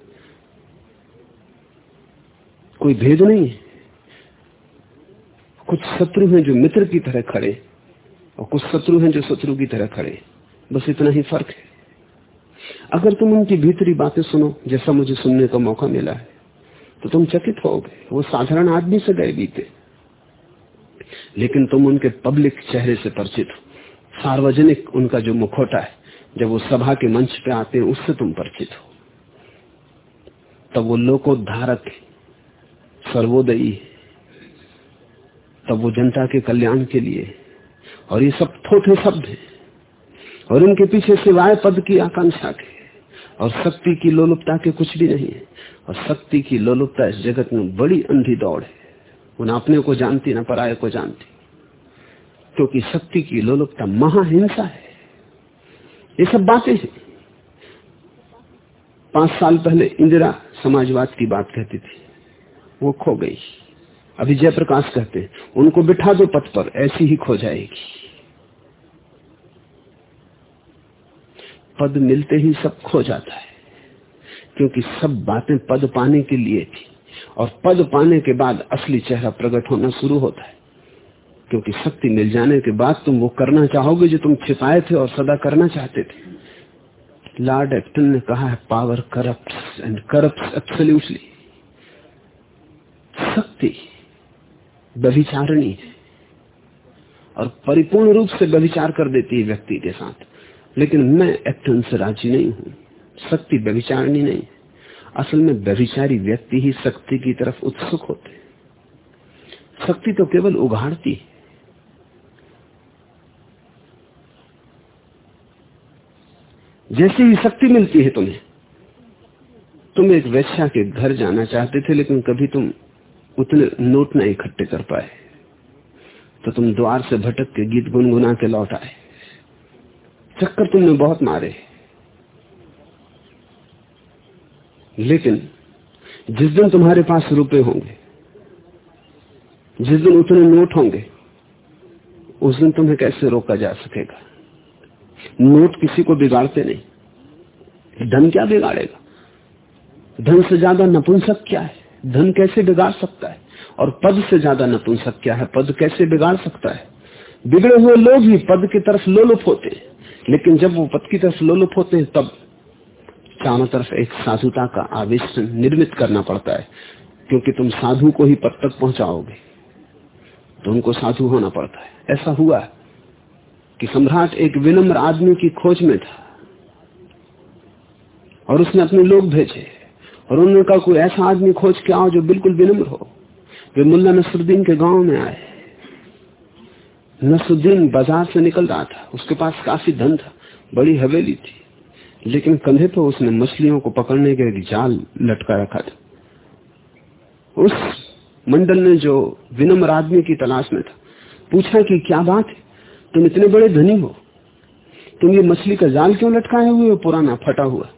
कोई भेद नहीं है। कुछ शत्रु हैं जो मित्र की तरह खड़े और कुछ शत्रु हैं जो शत्रु की तरह खड़े। बस इतना ही फ़र्क है। अगर तुम उनकी भीतरी बातें सुनो, जैसा मुझे सुनने का मौका मिला है तो तुम चकित हो गए वो साधारण आदमी से गए बीते। लेकिन तुम उनके पब्लिक चेहरे से परिचित हो। सार्वजनिक उनका जो मुखोटा है जब वो सभा के मंच पे आते हैं, उससे तुम परिचित हो। तब वो लोकोद्धारक सर्वोदयी तब वो जनता के कल्याण के लिए और ये सब थोथे शब्द हैं। और इनके पीछे सिवाय पद की आकांक्षा के और शक्ति की लोलुपता के कुछ भी नहीं है। और शक्ति की लोलुपता इस जगत में बड़ी अंधी दौड़ है। वो अपने को जानती, न पराये को जानती। क्योंकि शक्ति की लोलुपता महाहिंसा है। ये सब बातें हैं। पाँच साल पहले इंदिरा समाजवाद की बात कहती थी। वो खो गई। अभी जयप्रकाश कहते हैं, उनको बिठा दो पथ पर, ऐसी ही खो जाएगी। पद मिलते ही सब खो जाता है, क्योंकि सब बातें पद पाने के लिए थी। और पद पाने के बाद असली चेहरा प्रकट होना शुरू होता है। क्योंकि शक्ति मिल जाने के बाद तुम वो करना चाहोगे जो तुम छिपाए थे और सदा करना चाहते थे। लॉर्ड एक्टन ने कहा है power corrupt and corrupt absolutely शक्ति व्यभिचारणी है और परिपूर्ण रूप से व्यभिचार कर देती है व्यक्ति के साथ। लेकिन मैं एक्टन से राज़ी नहीं हूँ। शक्ति व्यभिचारणी नहीं असल में व्यभिचारी व्यक्ति ही शक्ति की तरफ़ उत्सुक होते शक्ति तो केवल उघाड़ती है। जैसी ही शक्ति मिलती है तुम्हें। तुम एक वैश्या के घर जाना चाहते थे, लेकिन कभी तुम उतने नोट नहीं इकट्ठे कर पाए। तो तुम द्वार से भटक के गीत गुनगुना के लौट आए। चक्कर तुमने बहुत मारे। लेकिन जिस दिन तुम्हारे पास रुपए होंगे, जिस दिन उतने नोट होंगे, उस दिन तुम्हें कैसे रोका जा सकेगा? नोट किसी को बिगाड़ते नहीं। धन क्या बिगाड़ेगा? धन से ज़्यादा नपुंसक क्या है? धन कैसे बिगाड़ सकता है? और पद से ज़्यादा नपुंसक क्या है? पद कैसे बिगाड़ सकता है? बिगड़े हुए लोग ही पद की तरफ़ लोलुप होते हैं। लेकिन जब वो पद की तरफ़ लोलुप होते हैं, तब चारों तरफ़ एक साधुता का आवेश निर्मित करना पड़ता है, क्योंकि तुम साधु को ही पद तक पहुंचाओगे। तो उनको साधु होना पड़ता है। ऐसा हुआ कि सम्राट एक विनम्र आदमी की खोज में था और उसने अपने लोग भेजे और उन्होंने कहा कोई ऐसा आदमी खोज के आओ जो बिल्कुल विनम्र हो। वे मुल्ला नसरुद्दीन के गाँव में आए। नसरुद्दीन बाज़ार से निकल रहा था। उसके पास काफ़ी धन था, बड़ी हवेली थी, लेकिन कंधे पर उसने मछलियों को पकड़ने के लिए जाल लटका रखा था। उस मंडल ने जो विनम्र आदमी की तलाश में था, पूछा कि क्या बात है? तुम इतने बड़े धनी हो। तुम ये मछली का जाल क्यों लटकाए हुए हो? पुराना फटा हुआ।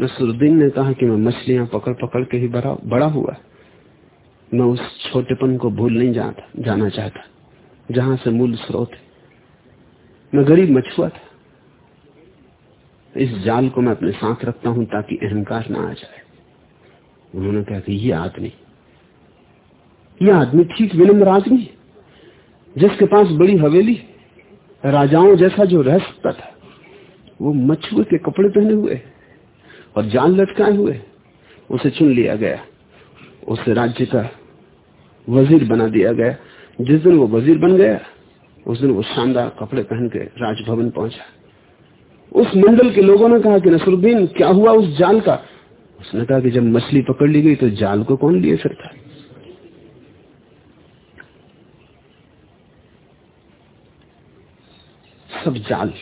नसरुद्दीन ने कहा कि मैं मछलियाँ पकड़ पकड़ के ही बड़ा बड़ा हुआ। मैं उस छोटेपन को भूल नहीं जाता, जाना चाहता, जहाँ से मूल स्रोत है। मैं गरीब मछुआ था। इस जाल को मैं अपने साथ रखता हूँ ताकि अहंकार ना आ जाए। उन्होंने कहा कि ये आदमी ये आदमी ठीक विनम्र आदमी जिसके पास बड़ी हवेली राजाओं जैसा जो रह सकता था, वो मछुए के कपड़े पहने हुए और जाल लटकाए हुए, उसे चुन लिया गया। उसे राज्य का वज़ीर बना दिया गया। जिस दिन वो वज़ीर बन गया, उस दिन वो शानदार कपड़े पहन के राजभवन पहुँचा। उस मंडल के लोगों ने कहा कि नसरुद्दीन, क्या हुआ उस जाल का? उसने कहा कि जब मछली पकड़ ली गई तो जाल को कौन लिए फिरता? सब जाल,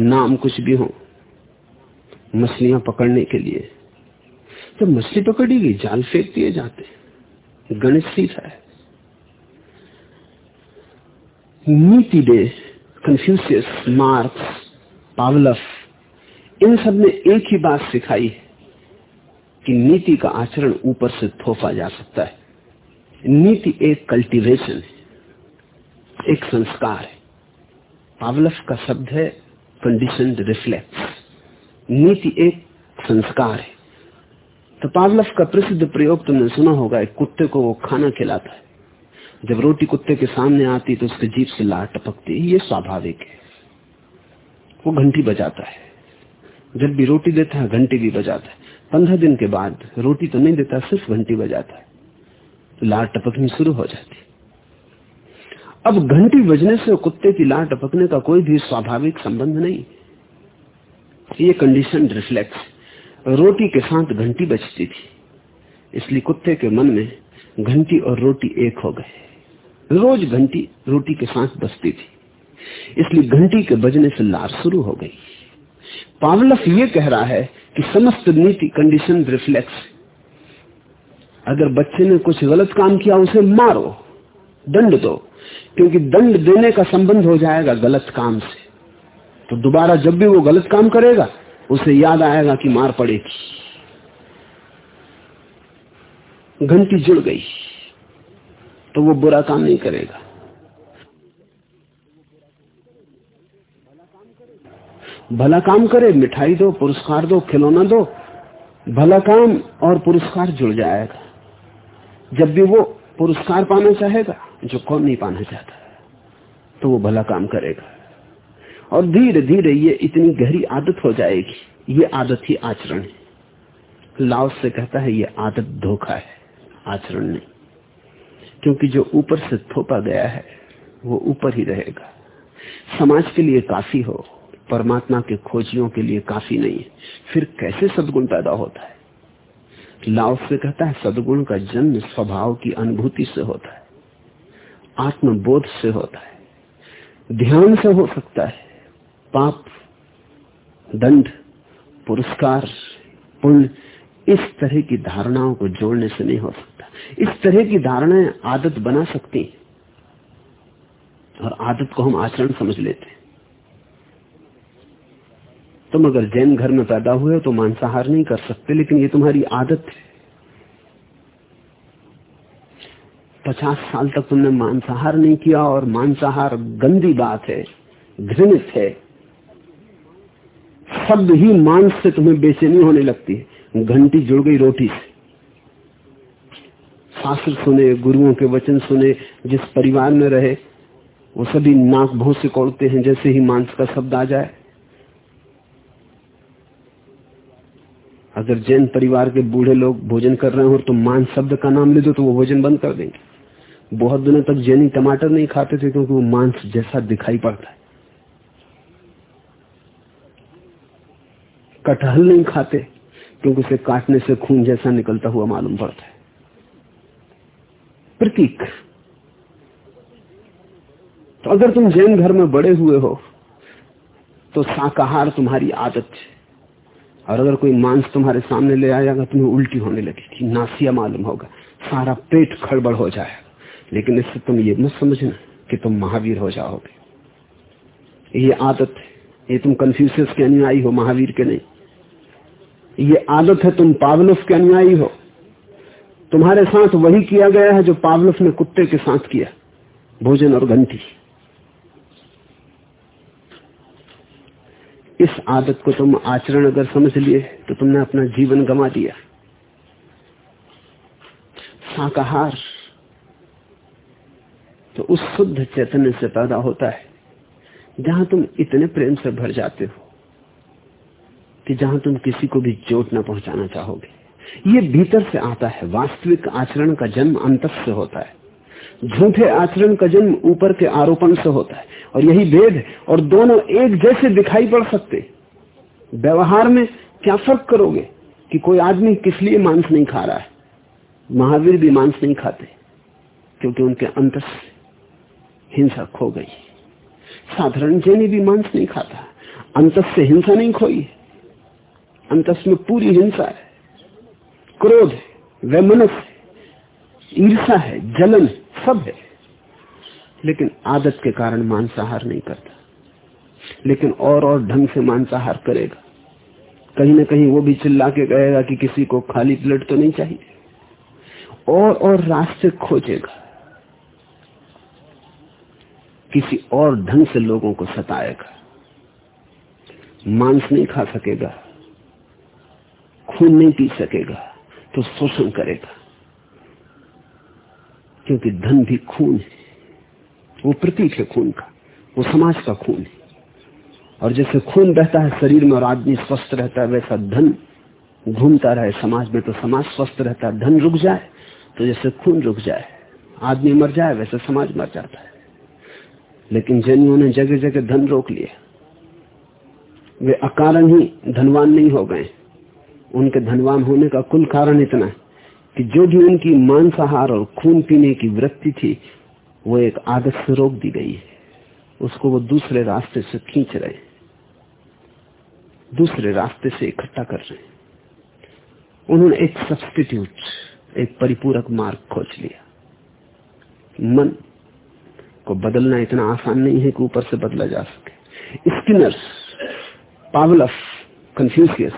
नाम कुछ भी हो, मछलियाँ पकड़ने के लिए। जब मछली पकड़ी गई, जाल फेंक दिए जाते। गणित सीधा है नीति डे कंफ्यूसियस मार्क्स पावलफ इन सबने एक ही बात सिखाई है कि नीति का आचरण ऊपर से थोपा जा सकता है। नीति एक कल्टीवेशन है, एक संस्कार है। पावलफ का शब्द है कंडीशन रिफ्लेक्स नीति एक संस्कार है। तो पावलफ का प्रसिद्ध प्रयोग तुमने सुना होगा, एक कुत्ते को वो खाना खिलाता है। जब रोटी कुत्ते के सामने आती तो उसके जीप से लाट टपकती है, ये स्वाभाविक है। वो घंटी बजाता है। जब भी रोटी देता है, घंटी भी बजाता है। पंद्रह दिन के बाद रोटी तो नहीं देता, सिर्फ़ घंटी बजाता है। तो लाट टपकनी शुरू हो जाती अब घंटी बजने से कुत्ते की लाट टपकने का कोई भी स्वाभाविक संबंध नहीं। ये कंडीशन रिफ्लेक्स रोटी के साथ घंटी बजती थी, इसलिए कुत्ते के मन में घंटी और रोटी एक हो गए। रोज घंटी रोटी के साथ बजती थी, इसलिए घंटी के बजने से लार शुरू हो गई। पावलफ ये कह रहा है कि समस्त नीति कंडीशन रिफ्लेक्स अगर बच्चे ने कुछ गलत काम किया उसे मारो, दंड दो। क्योंकि दंड देने का संबंध हो जाएगा गलत काम से। तो दोबारा जब भी वो गलत काम करेगा, उसे याद आएगा कि मार पड़ेगी घंटी जुड़ गई तो वो बुरा काम नहीं करेगा। भला काम करे, मिठाई दो, पुरस्कार दो, खिलौना दो, भला काम और पुरस्कार जुड़ जाएगा। जब भी वो पुरस्कार पाना चाहेगा। जो कौन नहीं पाना चाहता तो वो भला काम करेगा। और धीरे धीरे ये इतनी गहरी आदत हो जाएगी, ये आदत ही आचरण है। लाव से कहता है, ये आदत धोखा है, आचरण नहीं। क्योंकि जो ऊपर से थोपा गया है, वो ऊपर ही रहेगा। समाज के लिए काफ़ी हो, परमात्मा के खोजियों के लिए काफ़ी नहीं है। फिर कैसे सदगुण पैदा होता है? लाओ से कहता है, सदगुण का जन्म स्वभाव की अनुभूति से होता है। आत्मबोध से होता है, ध्यान से हो सकता है, पाप, दंड, पुरस्कार, पुण्य, इस तरह की धारणाओं को जोड़ने से नहीं हो सकता। इस तरह की धारणाएँ आदत बना सकती हैं और आदत को हम आचरण समझ लेते हैं। तुम अगर जैन घर में पैदा हुए हो तो मांसाहार नहीं कर सकते, लेकिन ये तुम्हारी आदत है। पचास साल तक तुमने मांसाहार नहीं किया और मांसाहार गंदी बात है, घृणित है। शब्द ही मांस से तुम्हें बेचैनी होने लगती है। घंटी जुड़ गई रोटी से। शास्त्र सुने, गुरुओं के वचन सुने, जिस परिवार में रहे, वो सभी नाक भों से कोड़ते हैं, जैसे ही मांस का शब्द आ जाए। अगर जैन परिवार के बूढ़े लोग भोजन कर रहे हो तो मान शब्द का नाम ले दो तो वो भोजन बंद कर देंगे। बहुत दिनों तक जैनी टमाटर नहीं खाते थे क्योंकि वो मांस जैसा दिखाई पड़ता है। कटहल नहीं खाते क्योंकि उसे काटने से खून जैसा निकलता हुआ मालूम पड़ता है। प्रतीक। तो अगर तुम जैन घर में बड़े हुए हो तो शाकाहार तुम्हारी आदत है। और अगर कोई मांस तुम्हारे सामने ले आएगा तुम्हें उल्टी होने लगेगी नासिया मालूम होगा, सारा पेट खड़बड़ हो जाएगा। लेकिन इससे तुम ये मत समझना कि तुम महावीर हो जाओगे। ये आदत है। ये तुम कंफ्यूशियस के अनुयायी हो, महावीर के नहीं। ये आदत है तुम पावलुफ के अनुयायी हो। तुम्हारे साथ वही किया गया है जो पावलुफ ने कुत्ते के साथ किया। भोजन और घंटी। इस आदत को तुम आचरण अगर समझ लिए तो तुमने अपना जीवन गमा दिया। शाकाहार। तो उस शुद्ध चैतन्य से पैदा होता है, जहाँ तुम इतने प्रेम से भर जाते हो कि जहाँ तुम किसी को भी चोट न पहुंचाना चाहोगे। ये भीतर से आता है, वास्तविक आचरण का जन्म अंत से होता है। झूठे आचरण का जन्म ऊपर के आरोपण से होता है, और यही भेद और दोनों एक जैसे दिखाई पड़ सकते। व्यवहार में क्या फ़र्क करोगे कि कोई आदमी किस लिए मांस नहीं खा रहा है? महावीर भी मांस नहीं खाते, क्योंकि उनके अंत से हिंसा खो गई। साधारण जैनी भी मांस नहीं खाता। अंतस से हिंसा नहीं खोई। अंतस में पूरी हिंसा है। क्रोध है, वैमनस है ईर्षा है, जलन सब है। लेकिन आदत के कारण मांसाहार नहीं करता। लेकिन और और ढंग से मांसाहार करेगा। कहीं ना कहीं वो भी चिल्ला के कहेगा कि किसी को खाली प्लेट तो नहीं चाहिए। और और रास्ते खोजेगा। किसी और ढंग से लोगों को सताएगा। मांस नहीं खा सकेगा, खून नहीं पी सकेगा तो शोषण करेगा। क्योंकि धन भी खून है, वो प्रतीक है खून का, वो समाज का खून है। और जैसे खून बहता है शरीर में और आदमी स्वस्थ रहता है, वैसा धन घूमता रहे समाज में तो समाज स्वस्थ रहता है, धन रुक जाए तो जैसे खून रुक जाए, आदमी मर जाए, वैसे समाज मर जाता है। लेकिन जैनियों ने जगह जगह धन रोक लिया वे अकारण ही धनवान नहीं हो गए। उनके धनवान होने का कुल कारण इतना है कि जो भी उनकी मांसाहार और खून पीने की वृत्ति थी, वो एक आदत से रोक दी गई। उसको वो दूसरे रास्ते से खींच रहे। दूसरे रास्ते से इकट्ठा कर रहे। उन्होंने एक सब्सटीट्यूट एक परिपूरक मार्ग खोज लिया। मन को बदलना इतना आसान नहीं है कि ऊपर से बदला जा सके। स्किनर्स पावलफ कंफ्यूसियस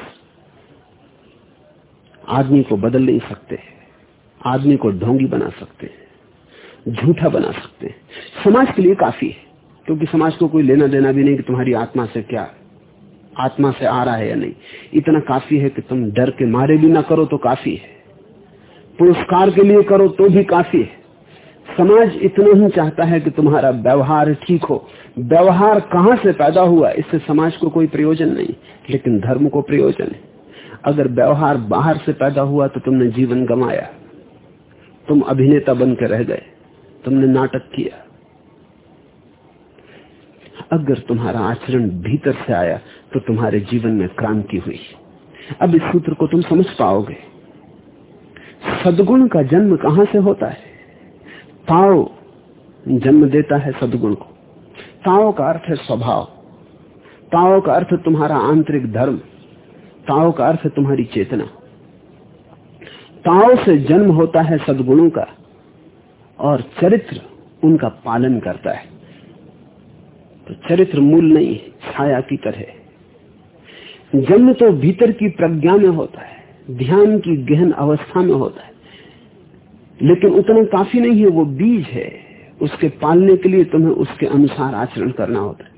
आदमी को बदल नहीं सकते आदमी को ढोंगी बना सकते हैं, झूठा बना सकते हैं। समाज के लिए काफ़ी है, क्योंकि समाज को कोई लेना देना भी नहीं कि तुम्हारी आत्मा से क्या, आत्मा से आ रहा है या नहीं। इतना काफ़ी है कि तुम डर के मारे भी ना करो तो काफ़ी है। पुरस्कार के लिए करो तो भी काफ़ी है। समाज इतना ही चाहता है कि तुम्हारा व्यवहार ठीक हो। व्यवहार कहाँ से पैदा हुआ, इससे समाज को कोई प्रयोजन नहीं, लेकिन धर्म को प्रयोजन है। अगर व्यवहार बाहर से पैदा हुआ तो तुमने जीवन गंवाया। तुम अभिनेता बन के रह गए, तुमने नाटक किया। अगर तुम्हारा आचरण भीतर से आया तो तुम्हारे जीवन में क्रांति हुई। अब इस सूत्र को तुम समझ पाओगे। सदगुण का जन्म कहाँ से होता है? ताओ जन्म देता है सदगुण को। ताओ का अर्थ है स्वभाव। ताओ का अर्थ तुम्हारा आंतरिक धर्म। ताओ का अर्थ तुम्हारी चेतना। ताओ से जन्म होता है सदगुणों का और चरित्र उनका पालन करता है। तो चरित्र मूल नहीं छाया की तरह जन्म तो भीतर की प्रज्ञा में होता है, ध्यान की गहन अवस्था में होता है। लेकिन उतना काफ़ी नहीं है, वो बीज है। उसके पालने के लिए तुम्हें उसके अनुसार आचरण करना होता है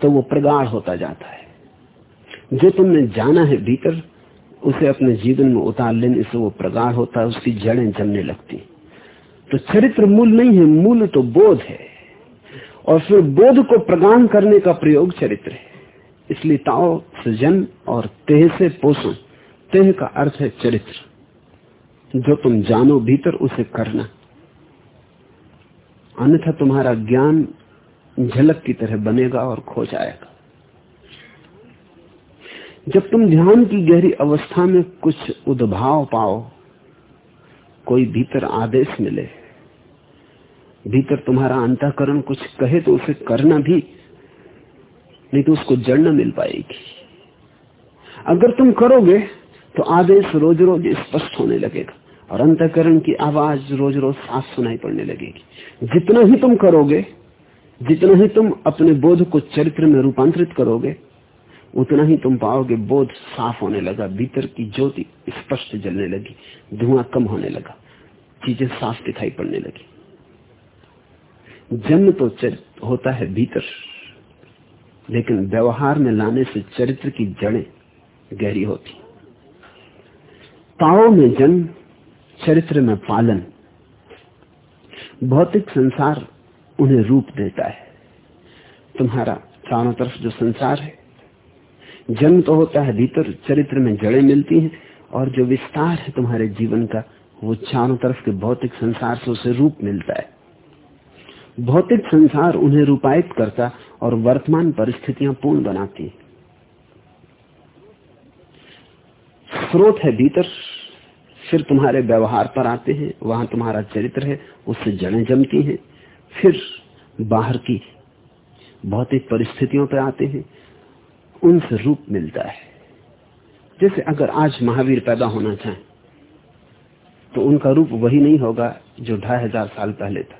तो वो प्रगाढ़ होता जाता है। जो तुमने जाना है भीतर, उसे अपने जीवन में उतार लेने से वो प्रगाढ़ होता है, उसकी जड़ें जमने लगती तो चरित्र मूल नहीं है, मूल तो बोध है। और फिर बोध को प्रदान करने का प्रयोग चरित्र है। इसलिए ताओ से जन्म और तेह से पोषण, तेह का अर्थ है चरित्र। जो तुम जानो भीतर उसे करना। अन्यथा तुम्हारा ज्ञान झलक की तरह बनेगा और खो जाएगा। जब तुम ध्यान की गहरी अवस्था में कुछ उद्भाव पाओ, कोई भीतर आदेश मिले, भीतर तुम्हारा अंतकरण कुछ कहे तो उसे करना भी, नहीं तो उसको जड़ न मिल पाएगी। अगर तुम करोगे तो आदेश रोज रोज स्पष्ट होने लगेगा। और अंतकरण की आवाज़ रोज रोज साफ़ सुनाई पड़ने लगेगी। जितना ही तुम करोगे, जितना ही तुम अपने बोध को चरित्र में रूपांतरित करोगे, उतना ही तुम पाओगे बोध साफ़ होने लगा, भीतर की ज्योति स्पष्ट जलने लगी, धुआँ कम होने लगा, चीज़ें साफ़ दिखाई पड़ने लगी। जन्म तो चरित्र होता है भीतर, लेकिन व्यवहार में लाने से चरित्र की जड़ें गहरी होती। ताओ में जन्म चरित्र में पालन, भौतिक संसार उन्हें रूप देता है। तुम्हारा चारों तरफ़ जो संसार है, जन्म तो होता है, भीतर चरित्र में जड़ें मिलती हैं, और जो विस्तार है तुम्हारे जीवन का, वो चारों तरफ़ के भौतिक संसार से उसे रूप मिलता है। भौतिक संसार उन्हें रूपायित करता और वर्तमान परिस्थितियाँ पूर्ण बनाती स्रोत है भीतर फिर तुम्हारे व्यवहार पर आते हैं, वहाँ तुम्हारा चरित्र है, उससे जड़ें जमती हैं, फिर बाहर की भौतिक परिस्थितियों पर आते हैं, उनसे रूप मिलता है। जैसे अगर आज महावीर पैदा होना चाहे तो उनका रूप वही नहीं होगा जो ढाई हज़ार साल पहले था,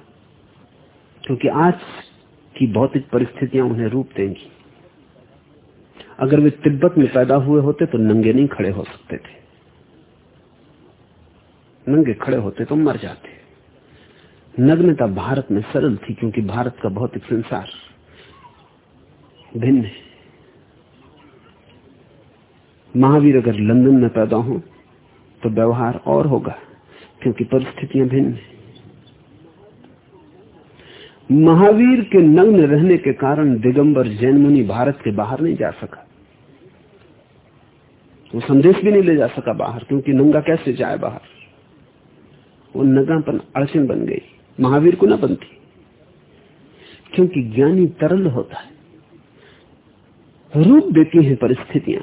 क्योंकि आज की भौतिक परिस्थितियाँ उन्हें रूप देंगी। अगर वे तिब्बत में पैदा हुए होते तो नंगे नहीं खड़े हो सकते थे। नंगे खड़े होते तो मर जाते। नग्नता भारत में सरल थी क्योंकि भारत का भौतिक संसार भिन्न है। महावीर अगर लंदन में पैदा हो तो व्यवहार और होगा, क्योंकि परिस्थितियाँ भिन्न है। महावीर के नग्न रहने के कारण दिगंबर जैन मुनि भारत के बाहर नहीं जा सका। वो संदेश भी नहीं ले जा सका बाहर, क्योंकि नंगा कैसे जाए बाहर? वो नगापन अड़चन बन गई। महावीर को ना बनती। क्योंकि ज्ञानी तरल होता है। रूप देती है परिस्थितियाँ।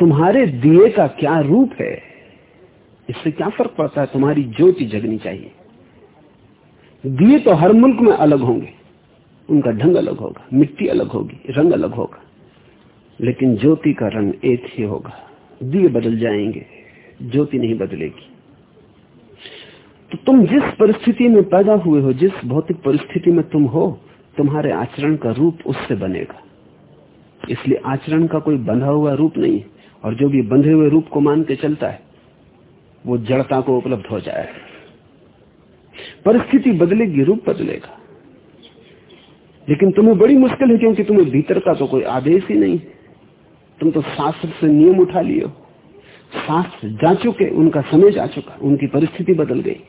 तुम्हारे दिए का क्या रूप है? इससे क्या फ़र्क पड़ता है? तुम्हारी ज्योति जगनी चाहिए। दिए तो हर मुल्क में अलग होंगे। उनका ढंग अलग होगा। मिट्टी अलग होगी। रंग अलग होगा। लेकिन ज्योति का रंग एक ही होगा। दिए बदल जाएँगे। ज्योति नहीं बदलेगी। तो तुम जिस परिस्थिति में पैदा हुए हो, जिस भौतिक परिस्थिति में तुम हो, तुम्हारे आचरण का रूप उससे बनेगा। इसलिए आचरण का कोई बंधा हुआ रूप नहीं है और जो भी बंधे हुए रूप को मान के चलता है, वो जड़ता को उपलब्ध हो जाए परिस्थिति बदलेगी, रूप बदलेगा। लेकिन तुम्हें बड़ी मुश्किल है, क्योंकि तुम्हें भीतर का तो कोई आदेश ही नहीं। तुम तो शास्त्र से नियम उठा लियो शास्त्र जा चुके, उनका समय जा चुका, उनकी परिस्थिति बदल गई।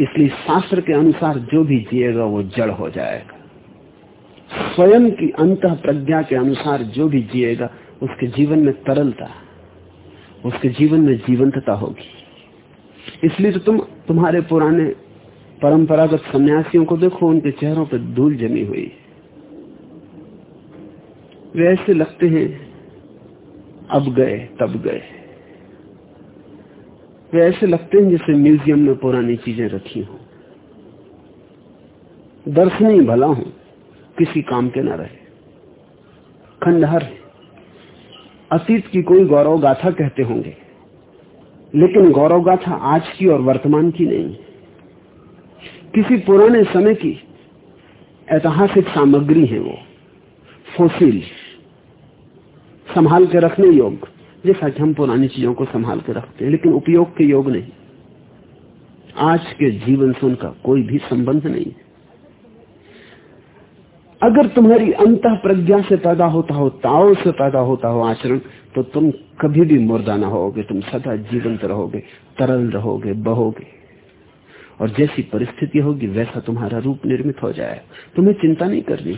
इसलिए शास्त्र के अनुसार जो भी जिएगा वो जड़ हो जाएगा। स्वयं की अंत प्रज्ञा के अनुसार जो भी जिएगा, उसके जीवन में तरलता, उसके जीवन में जीवंतता होगी। इसलिए तो तुम, तुम्हारे पुराने परंपरागत सन्यासियों को देखो, उनके चेहरों पर धूल जमी हुई वे ऐसे लगते हैं, अब गए, तब गए। वे ऐसे लगते हैं जैसे म्यूज़ियम में पुरानी चीज़ें रखी हो। दर्शनी भला हो, किसी काम के ना रहे। खंडहर अतीत की कोई गौरव गाथा कहते होंगे, लेकिन गौरव गाथा आज की और वर्तमान की नहीं। किसी पुराने समय की ऐतिहासिक सामग्री है वो, फोसिल। संभाल के रखने योग्य। जैसा कि हम पुरानी चीज़ों को संभाल के रखते हैं, लेकिन उपयोग के योग नहीं। आज के जीवन से उनका कोई भी संबंध नहीं अगर तुम्हारी अंत प्रज्ञा से पैदा होता हो, ताओ से पैदा होता हो आचरण तो तुम कभी भी मुर्दा ना होगे, तुम सदा जीवंत रहोगे, तरल रहोगे, बहोगे। और जैसी परिस्थिति होगी, वैसा तुम्हारा रूप निर्मित हो जाए तुम्हें चिंता नहीं करनी।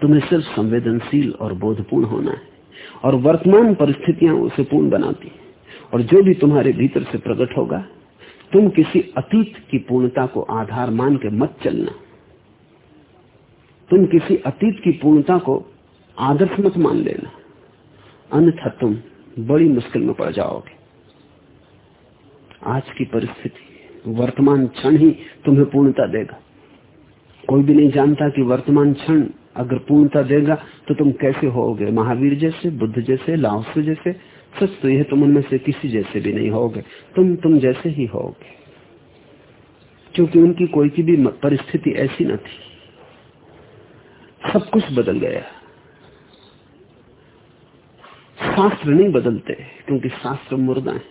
तुम्हें सिर्फ़ संवेदनशील और बोधपूर्ण होना है। और वर्तमान परिस्थितियाँ उसे पूर्ण बनाती और जो भी तुम्हारे भीतर से प्रकट होगा, तुम किसी अतीत की पूर्णता को आधार मान के मत चलना। तुम किसी अतीत की पूर्णता को आदर्श मत मान लेना। अन्यथा तुम बड़ी मुश्किल में पड़ जाओगे। आज की परिस्थिति, वर्तमान क्षण ही तुम्हें पूर्णता देगा। कोई भी नहीं जानता कि वर्तमान क्षण अगर पूर्णता देगा तो तुम कैसे होगे महावीर जैसे, बुद्ध जैसे, लाओसे जैसे सच तो यह तुम उनमें से किसी जैसे भी नहीं होगे। तुम तुम जैसे ही होगे। क्योंकि उनकी कोई की भी परिस्थिति ऐसी न थी। सब कुछ बदल गया। शास्त्र नहीं बदलते, क्योंकि शास्त्र मुर्दा है।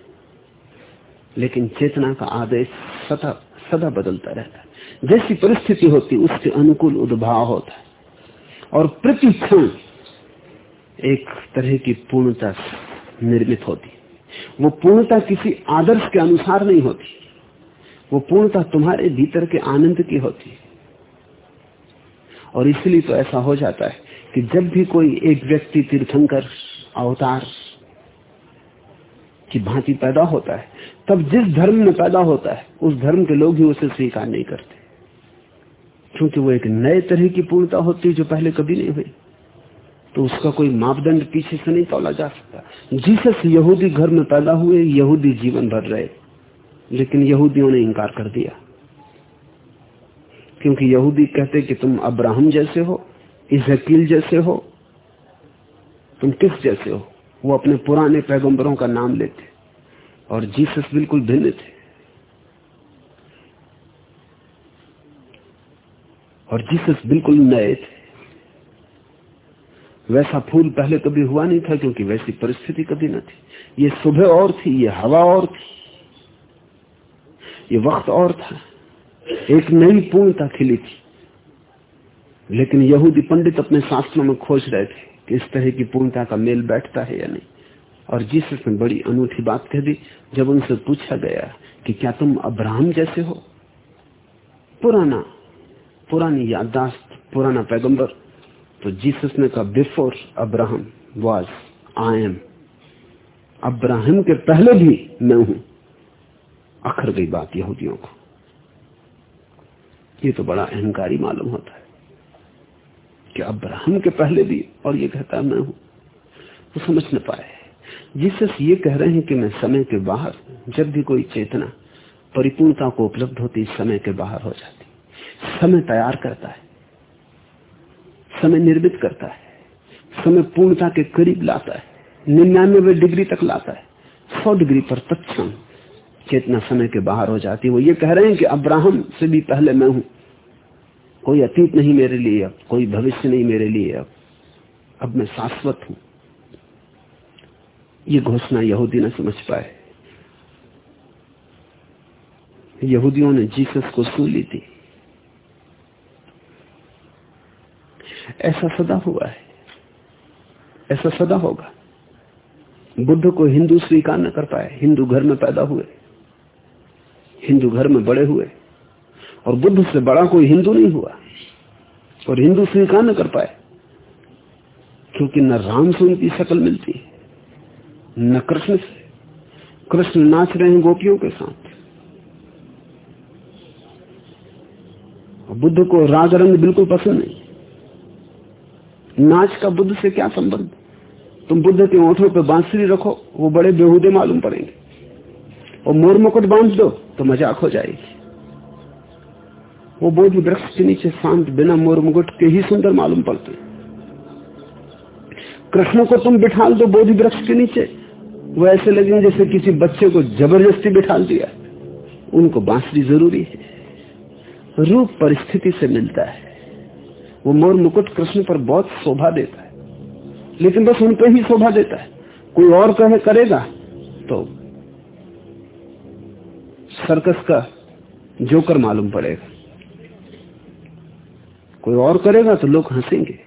लेकिन चेतना का आदेश सदा सदा बदलता रहता है। जैसी परिस्थिति होती, उसके अनुकूल उद्भाव होता है। और प्रति क्षण एक तरह की पूर्णता निर्मित होती। वो पूर्णता किसी आदर्श के अनुसार नहीं होती। वो पूर्णता तुम्हारे भीतर के आनंद की होती। और इसलिए तो ऐसा हो जाता है कि जब भी कोई एक व्यक्ति तीर्थंकर, अवतार की भांति पैदा होता है, तब जिस धर्म में पैदा होता है, उस धर्म के लोग ही उसे स्वीकार नहीं करते। क्योंकि वो एक नए तरह की पूर्णता होती है जो पहले कभी नहीं हुई। तो उसका कोई मापदंड पीछे से नहीं तोला जा सकता। जीसस यहूदी घर में पैदा हुए, यहूदी जीवन भर रहे। लेकिन यहूदियों ने इंकार कर दिया। क्योंकि यहूदी कहते कि तुम अब्राहम जैसे हो इजकील जैसे हो, तुम किस जैसे हो? वो अपने पुराने पैगंबरों का नाम लेते। और जीसस बिल्कुल भिन्न थे। और जीसस बिल्कुल नए थे। वैसा फूल पहले कभी हुआ नहीं था, क्योंकि वैसी परिस्थिति कभी न थी। ये सुबह और थी, ये हवा और थी। ये वक्त और था। एक नई पूर्णता खिली थी। लेकिन यहूदी पंडित अपने शास्त्रों में खोज रहे थे कि इस तरह की पूर्णता का मेल बैठता है या नहीं। और जीसस ने बड़ी अनूठी बात कह दी, जब उनसे पूछा गया कि क्या तुम अब्राहम जैसे हो? पुराना पुरानी याददाश्त, पुराना पैगंबर। तो जीसस ने कहा, before Abraham was I am Abraham के पहले भी मैं हूँ। अखर गई बात यहूदियों को। ये तो बड़ा अहंकारी मालूम होता है कि अब्राहम के पहले भी और ये कहता मैं हूँ। वो तो समझ न पाए। जीसस ये कह रहे हैं कि मैं समय के बाहर, जब भी कोई चेतना, परिपूर्णता को उपलब्ध होती, समय के बाहर हो जाती। समय तैयार करता है, समय निर्मित करता है, समय पूर्णता के करीब लाता है निन्यानवे डिग्री तक लाता है, सौ डिग्री पर तत्म चेतना समय के बाहर हो जाती है। वो ये कह रहे हैं कि अब्राहम से भी पहले मैं हूँ। कोई अतीत नहीं मेरे लिए अब, कोई भविष्य नहीं मेरे लिए अब। अब मैं शाश्वत हूँ। ये घोषणा यहूदी न समझ पाए। यहूदियों ने जीसस को सू ली दी ऐसा सदा हुआ है। ऐसा सदा होगा। बुद्ध को हिंदू स्वीकार न कर पाए, हिंदू घर में पैदा हुए, हिंदू घर में बड़े हुए, और बुद्ध से बड़ा कोई हिंदू नहीं हुआ, और हिंदू स्वीकार न कर पाए, क्योंकि न राम से उनकी शक्ल मिलती न कृष्ण से। कृष्ण नाच रहे हैं गोपियों के साथ। बुद्ध को राग रंग बिल्कुल पसंद नहीं। नाच का बुद्ध से क्या संबंध? तुम बुद्ध के ओठों पे बांसुरी रखो, वो बड़े बेहूदे मालूम पड़ेंगे। और मोर मुकुट बाँध दो तो मज़ाक हो जाएगी। वो बोध वृक्ष के नीचे शांत बिना मोर मुकुट के ही सुंदर मालूम पड़ते। कृष्ण को तुम बिठाल दो बोधि वृक्ष के नीचे। वो ऐसे लगे जैसे किसी बच्चे को ज़बरदस्ती बिठाल दिया। उनको बांसुरी ज़रूरी है। रूप परिस्थिति से मिलता है। वो मोर मुकुट कृष्ण पर बहुत शोभा देता है। लेकिन बस उन पर ही शोभा देता है। कोई और कहे, करेगा तो सर्कस का जोकर मालूम पड़ेगा। कोई और करेगा तो लोग हंसेंगे।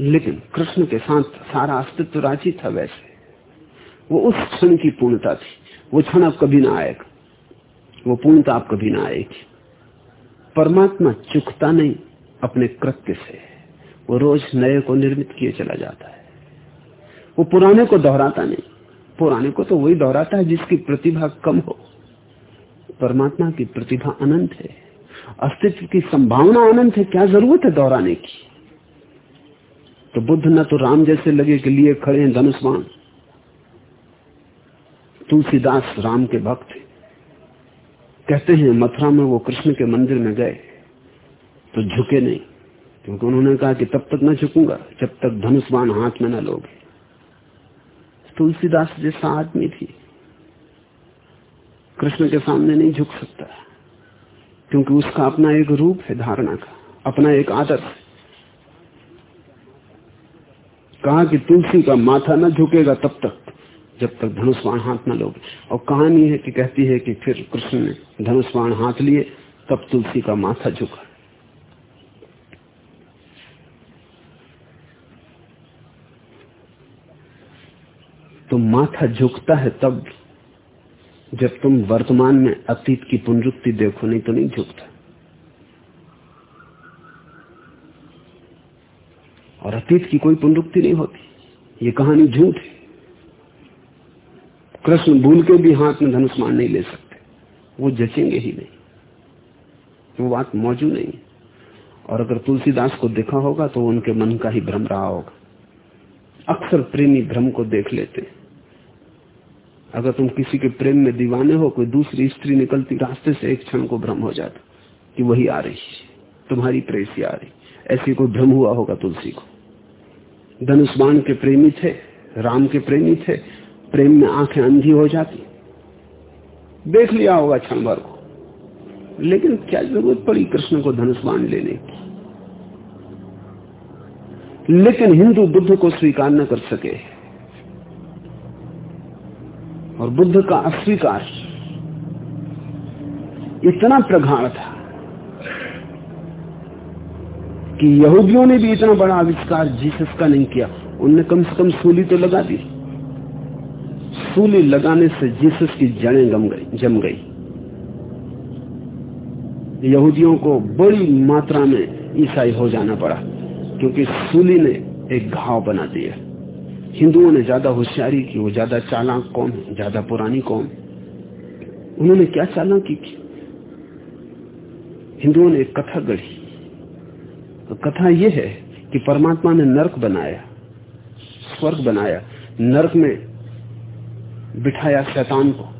लेकिन कृष्ण के साथ सारा अस्तित्व राज़ी था वैसे। वो उस क्षण की पूर्णता थी। वो क्षण अब कभी ना आएगा। वो पूर्णता आप कभी ना आएगी। परमात्मा चुकता नहीं अपने कृत्य से। वो रोज नए को निर्मित किए चला जाता है। वो पुराने को दोहराता नहीं। पुराने को तो वही दोहराता है जिसकी प्रतिभा कम हो। परमात्मा की प्रतिभा अनंत है। अस्तित्व की संभावना अनंत है। क्या ज़रूरत है दोहराने की? तो बुद्ध न तो राम जैसे लगे के लिए खड़े हैं धनुष्मान तुलसीदास राम के भक्त कहते हैं, मथुरा में वो कृष्ण के मंदिर में गए तो झुके नहीं, क्योंकि उन्होंने कहा कि तब तक न झुकूँगा, जब तक धनुष्वान हाथ में न लोगे। तुलसीदास जैसा आदमी थी। कृष्ण के सामने नहीं झुक सकता, क्योंकि उसका अपना एक रूप है धारणा का, अपना एक आदर कहा कि तुलसी का माथा न झुकेगा तब तक। जब तक धनुष्वाण हाथ न लोगे। और कहानी है कि कहती है कि फिर कृष्ण ने धनुष्वाण हाथ लिए, तब तुलसी का माथा झुका। तो माथा झुकता है तब जब तुम वर्तमान में अतीत की पुनरुक्ति देखो, नहीं तो नहीं झुकता। और अतीत की कोई पुनरुक्ति नहीं होती। ये कहानी झूठ है। कृष्ण भूल के भी हाथ में धनुष धनुष्मान नहीं ले सकते। वो जचेंगे ही नहीं। वो बात मौजूद नहीं। और अगर तुलसीदास को देखा होगा तो उनके मन का ही भ्रम रहा होगा। अक्सर प्रेमी भ्रम को देख लेते अगर तुम किसी के प्रेम में दीवाने हो, कोई दूसरी स्त्री निकलती रास्ते से, एक क्षण को भ्रम हो जाता कि वही आ रही तुम्हारी प्रेसी आ रही ऐसी कोई भ्रम हुआ होगा तुलसी को? धनुष्मान के प्रेमी थे, राम के प्रेमी थे प्रेम में आँखें अंधी हो जाती देख लिया होगा क्षण भर को। लेकिन क्या ज़रूरत पड़ी कृष्ण को धनुष्मान लेने की? लेकिन हिंदू बुद्ध को स्वीकार न कर सके। और बुद्ध का अस्वीकार इतना प्रगाढ़ था कि यहूदियों ने भी इतना बड़ा आविष्कार जीसस का नहीं किया। उनने कम से कम सूली तो लगा दी। सूली लगाने से जीसस की जड़ें गम गई, जम गई। यहूदियों को बड़ी मात्रा में ईसाई हो जाना पड़ा, क्योंकि सूली ने एक घाव बना दिया। हिंदुओं ने ज़्यादा होशियारी की, वो ज़्यादा चालाक कौन ज़्यादा पुरानी कौन उन्होंने क्या चालाकी की? हिंदुओं ने एक कथा गढ़ी। तो कथा यह है कि परमात्मा ने नरक बनाया, स्वर्ग बनाया। नरक में बिठाया शैतान को।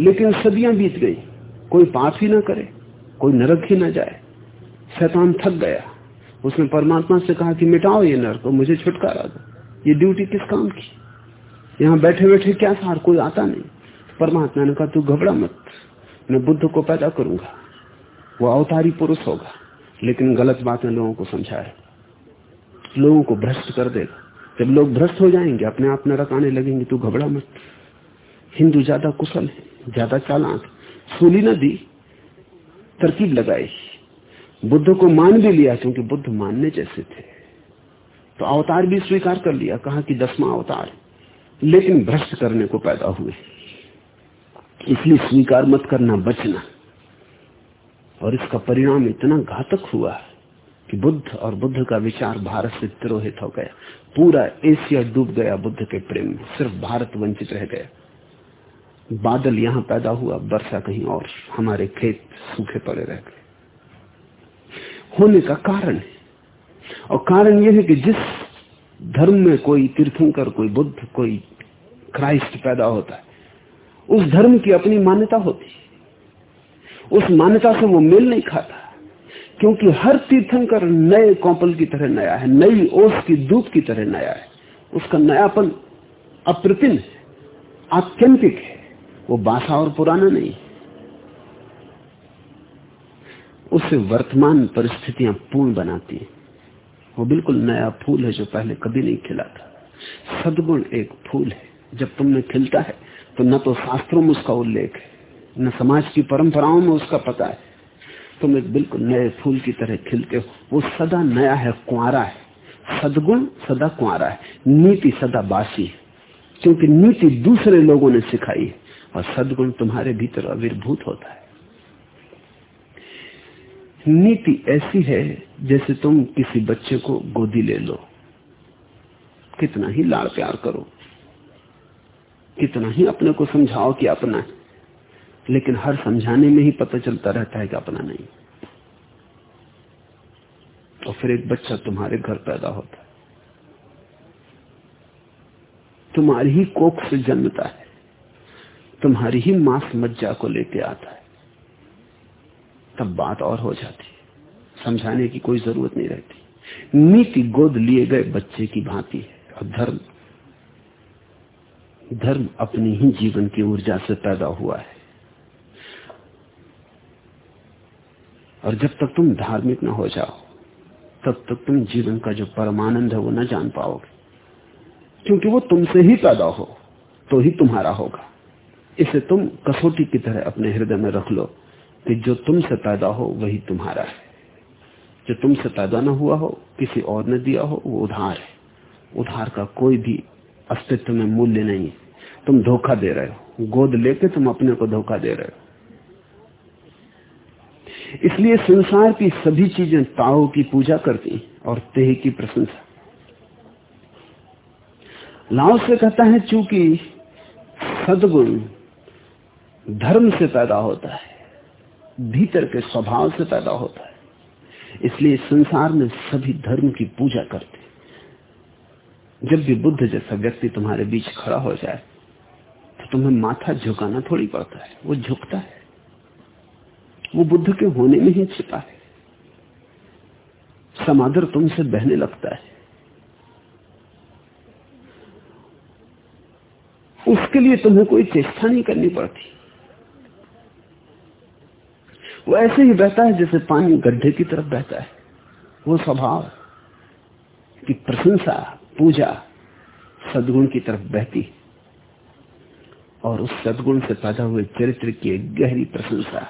लेकिन सदियाँ बीत गई। कोई पाप ही ना करे, कोई नरक ही ना जाए। शैतान थक गया। उसने परमात्मा से कहा कि मिटाओ ये नरक मुझे छुटकारा दो। ये ड्यूटी किस काम की? यहाँ बैठे बैठे क्या सार? कोई आता नहीं। परमात्मा ने कहा, तू घबरा मत। मैं बुद्ध को पैदा करूँगा। वो अवतारी पुरुष होगा। लेकिन गलत बातें लोगों को समझाए। लोगों को भ्रष्ट कर देगा। जब लोग भ्रष्ट हो जाएँगे, अपने आप नरक आने लगेंगे, तू घबरा मत। हिंदू ज़्यादा कुशल है, ज़्यादा चालाक सूली न दी तरकीब लगाई। बुद्ध को मान भी लिया क्योंकि बुद्ध मानने जैसे थे। तो अवतार भी स्वीकार कर लिया, कहा कि दसवां अवतार। लेकिन भ्रष्ट करने को पैदा हुए। इसलिए स्वीकार मत करना, बचना। और इसका परिणाम इतना घातक हुआ कि बुद्ध और बुद्ध का विचार भारत से तिरोहित हो गया। पूरा एशिया डूब गया बुद्ध के प्रेम में। सिर्फ़ भारत वंचित रह गया। बादल यहाँ पैदा हुआ वर्षा कहीं और, हमारे खेत सूखे पड़े रह गए। होने का कारण है। और कारण यह है कि जिस धर्म में कोई तीर्थंकर, कोई बुद्ध, कोई क्राइस्ट पैदा होता है, उस धर्म की अपनी मान्यता होती उस मान्यता से वो मेल नहीं खाता, क्योंकि हर तीर्थंकर नए कौपल की तरह नया है, नई ओस की धूप की तरह नया है। उसका नयापन अप्रतिम है, आत्यंतिक है। वो बासा और पुराना नहीं। उसे वर्तमान परिस्थितियाँ पूर्ण बनाती है। वो बिल्कुल नया फूल है जो पहले कभी नहीं खिला था। सदगुण एक फूल है। जब तुमने खिलता है तो न तो शास्त्रों में उसका उल्लेख है, न समाज की परंपराओं में उसका पता है। तुम एक बिल्कुल नए फूल की तरह खिलते हो। वो सदा नया है कुआरा है। सदगुण सदा कुआरा है। नीति सदा बासी है। क्योंकि नीति दूसरे लोगों ने सिखाई है। और सदगुण तुम्हारे भीतर अविर्भूत होता है। नीति ऐसी है जैसे तुम किसी बच्चे को गोदी ले लो। कितना ही लाड़ प्यार करो। कितना ही अपने को समझाओ कि अपना है। लेकिन हर समझाने में ही पता चलता रहता है कि अपना नहीं। और फिर एक बच्चा तुम्हारे घर पैदा होता है। तुम्हारी ही कोख से जन्मता है। तुम्हारी ही मांस मज्जा को लेके आता है। तब बात और हो जाती है। समझाने की कोई ज़रूरत नहीं रहती। नीति गोद लिए गए बच्चे की भांति है। और धर्म धर्म अपनी ही जीवन की ऊर्जा से पैदा हुआ है। और जब तक तुम धार्मिक न हो जाओ, तब तक तुम जीवन का जो परमानंद है वो न जान पाओगे। क्योंकि वो तुमसे ही पैदा हो तो ही तुम्हारा होगा। इसे तुम कसौटी की तरह अपने हृदय में रख लो कि जो तुमसे पैदा हो, वही तुम्हारा है। जो तुमसे पैदा न हुआ हो, किसी और ने दिया हो, वो उधार है। उधार का कोई भी अस्तित्व में मूल्य नहीं है। तुम धोखा दे रहे हो। गोद लेके तुम अपने को धोखा दे रहे हो। इसलिए संसार की सभी चीज़ें ताओ की पूजा करती और तेह की प्रशंसा। लाओ से कहता है, चूँकि सदगुण धर्म से पैदा होता है, भीतर के स्वभाव से पैदा होता है। इसलिए संसार में सभी धर्म की पूजा करते जब भी बुद्ध जैसा व्यक्ति तुम्हारे बीच खड़ा हो जाए तो तुम्हें माथा झुकाना थोड़ी पड़ता है। वो झुकता है। वो बुद्ध के होने में ही छिपा है। समादर तुमसे बहने लगता है। उसके लिए तुम्हें कोई चेष्टा नहीं करनी पड़ती। वो ऐसे ही बहता है, जैसे पानी गड्ढे की तरफ़ बहता है। वो स्वभाव की प्रशंसा, पूजा सदगुण की तरफ़ बहती और उस सदगुण से पैदा हुए चरित्र की एक गहरी प्रशंसा,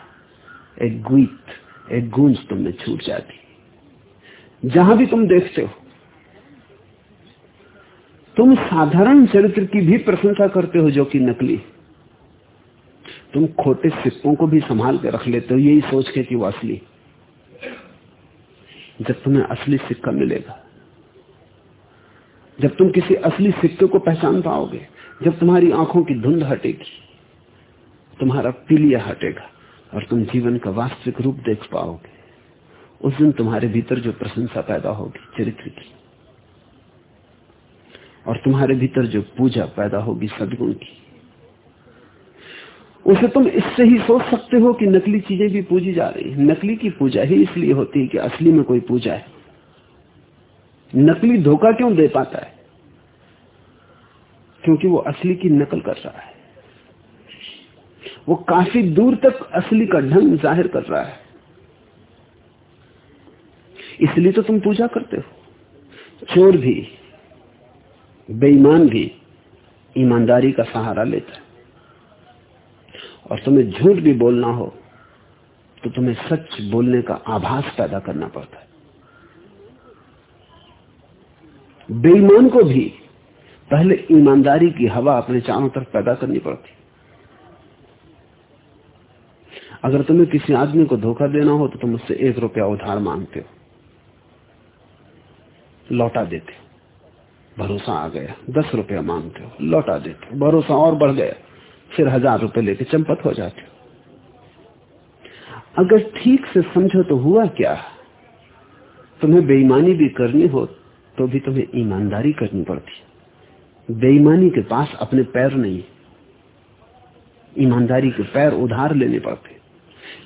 एक गीत, एक गूंज तुमने छूट जाती जहाँ भी तुम देखते हो, तुम साधारण चरित्र की भी प्रशंसा करते हो जो कि नकली तुम खोटे सिक्कों को भी संभाल के रख लेते हो, यही सोच के कि वो असली। जब तुम्हें असली सिक्का मिलेगा, जब तुम किसी असली सिक्के को पहचान पाओगे, जब तुम्हारी आँखों की धुंध हटेगी, तुम्हारा पीलिया हटेगा और तुम जीवन का वास्तविक रूप देख पाओगे। उस दिन तुम्हारे भीतर जो प्रशंसा पैदा होगी, चरित्र की, और तुम्हारे भीतर जो पूजा पैदा होगी, सदगुण की उसे तुम इससे ही सोच सकते हो कि नकली चीज़ें भी पूजी जा रही है। नकली की पूजा ही इसलिए होती है कि असली में कोई पूजा है। नकली धोखा क्यों दे पाता है? क्योंकि वो असली की नकल कर रहा है। वो काफ़ी दूर तक असली का ढंग ज़ाहिर कर रहा है। इसलिए तो तुम पूजा करते हो। चोर भी, बेईमान भी ईमानदारी का सहारा लेता है। और तुम्हें झूठ भी बोलना हो तो तुम्हें सच बोलने का आभास पैदा करना पड़ता है। बेईमान को भी पहले ईमानदारी की हवा अपने चारों तरफ़ पैदा करनी पड़ती। अगर तुम्हें किसी आदमी को धोखा देना हो तो तुम उससे एक रुपया उधार मांगते हो। लौटा देते हो। भरोसा आ गया। दस रुपया मांगते हो। लौटा देते हो। भरोसा और बढ़ गया। फिर हज़ार रुपए लेके चंपत हो जाते हो। अगर ठीक से समझो तो हुआ क्या? तुम्हें बेईमानी भी करनी हो तो भी तुम्हें ईमानदारी करनी पड़ती। बेईमानी के पास अपने पैर नहीं ईमानदारी के पैर उधार लेने पड़ते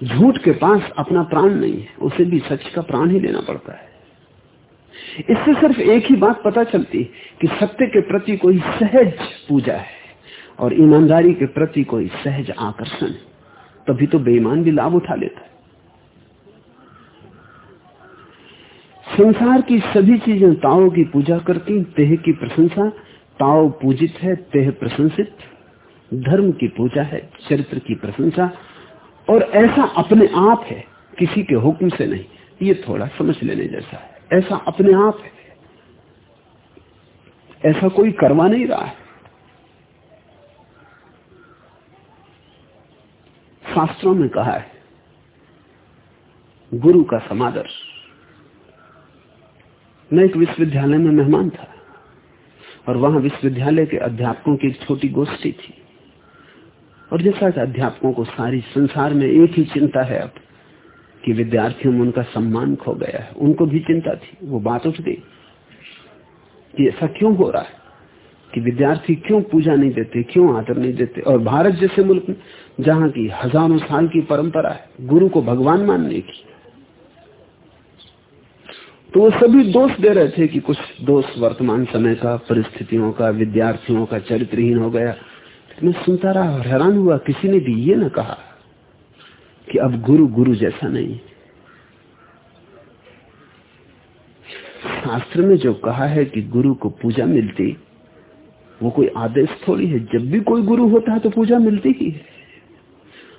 झूठ के पास अपना प्राण नहीं है, उसे भी सच का प्राण ही लेना पड़ता है। इससे सिर्फ़ एक ही बात पता चलती कि सत्य के प्रति कोई सहज पूजा है। और ईमानदारी के प्रति कोई सहज आकर्षण, तभी तो बेईमान भी लाभ उठा लेता है। संसार की सभी चीज़ें ताओ की पूजा करती, तेह की प्रशंसा, ताओ पूजित है, तेह प्रशंसित। धर्म की पूजा है, चरित्र की प्रशंसा, और ऐसा अपने आप है, किसी के हुक्म से नहीं, ये थोड़ा समझ लेने जैसा है। ऐसा अपने आप है। ऐसा कोई करवा नहीं रहा है। शास्त्रों में कहा है, गुरु का समादर। मैं एक विश्वविद्यालय में मेहमान था और वहाँ विश्वविद्यालय के अध्यापकों की एक छोटी गोष्ठी थी। और जैसा कि अध्यापकों को सारी संसार में एक ही चिंता है अब, कि विद्यार्थियों में उनका सम्मान खो गया है। उनको भी चिंता थी, वो बात उठ गई कि ऐसा क्यों हो रहा है? कि विद्यार्थी क्यों पूजा नहीं देते, क्यों आदर नहीं देते? और भारत जैसे मुल्क में, जहाँ की हज़ारों साल की परंपरा है, गुरु को भगवान मानने की। तो वो सभी दोष दे रहे थे कि कुछ दोष वर्तमान समय का, परिस्थितियों का, विद्यार्थियों का चरित्रहीन हो गया। मैं सुनता रहा और हैरान हुआ, किसी ने भी ये ना कहा कि अब गुरु गुरु जैसा नहीं शास्त्र में जो कहा है कि गुरु को पूजा मिलती वो कोई आदेश थोड़ी है। जब भी कोई गुरु होता है तो पूजा मिलती ही है।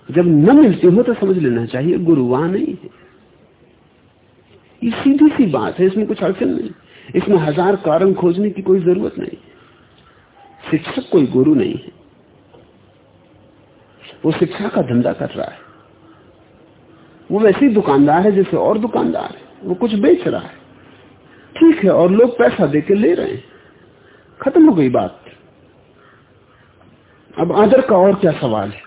जब न मिलती हो तो समझ लेना चाहिए, गुरु वहाँ नहीं है। ये सीधी सी बात है, इसमें कुछ अड़चन नहीं। इसमें हज़ार कारण खोजने की कोई ज़रूरत नहीं। शिक्षक कोई गुरु नहीं है। वो शिक्षा का धंधा कर रहा है। वो वैसे ही दुकानदार है जैसे और दुकानदार है। वो कुछ बेच रहा है। ठीक है, और लोग पैसा देके ले रहे हैं। खत्म हो गई बात। अब आदर का और क्या सवाल है?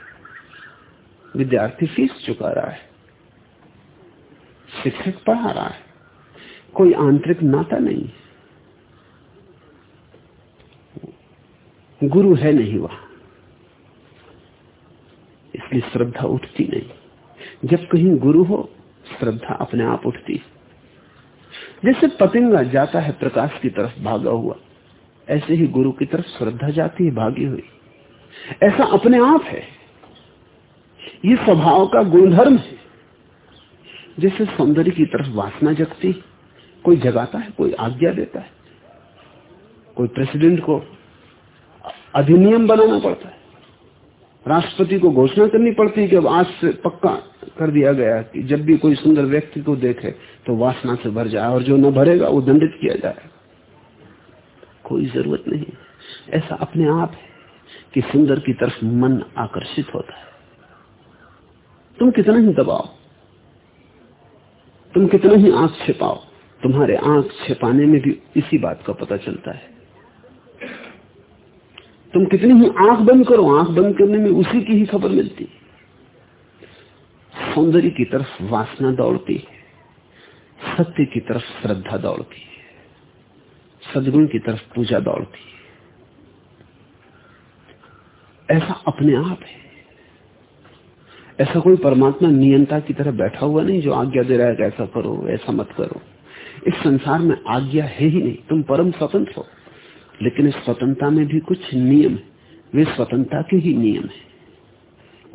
विद्यार्थी फ़ीस चुका रहा है। शिक्षक पढ़ा रहा है। कोई आंतरिक नाता नहीं गुरु है नहीं वहाँ। इसलिए श्रद्धा उठती नहीं। जब कहीं गुरु हो, श्रद्धा अपने आप उठती जैसे पतिंगा जाता है प्रकाश की तरफ़ भागा हुआ, ऐसे ही गुरु की तरफ़ श्रद्धा जाती है, भागी हुई। ऐसा अपने आप है। ये स्वभाव का गुणधर्म है जैसे सौंदर्य की तरफ़ वासना जगती। कोई जगाता है, कोई आज्ञा देता है। कोई प्रेसिडेंट को अधिनियम बनाना पड़ता है। राष्ट्रपति को घोषणा करनी पड़ती है कि अब आज से पक्का कर दिया गया कि जब भी कोई सुंदर व्यक्ति को देखे तो वासना से भर जाए और जो न भरेगा, वो दंडित किया जाए। कोई ज़रूरत नहीं। ऐसा अपने आप है। कि सुंदर की तरफ़ मन आकर्षित होता है। तुम कितना ही दबाओ, तुम कितना ही आँख छिपाओ, तुम्हारे आँख छिपाने में भी इसी बात का पता चलता है। तुम कितनी ही आँख बंद करो, आँख बंद करने में उसी की ही खबर मिलती सौंदर्य की तरफ़ वासना दौड़ती है, सत्य की तरफ़ श्रद्धा दौड़ती है, सदगुण की तरफ़ पूजा दौड़ती है। ऐसा अपने आप है। ऐसा कोई परमात्मा नियंता की तरह बैठा हुआ नहीं जो आज्ञा दे रहा है कि ऐसा करो, ऐसा मत करो। इस संसार में आज्ञा है ही नहीं। तुम परम स्वतंत्र हो। लेकिन इस स्वतंत्रता में भी कुछ नियम है। वे स्वतंत्रता के ही नियम है।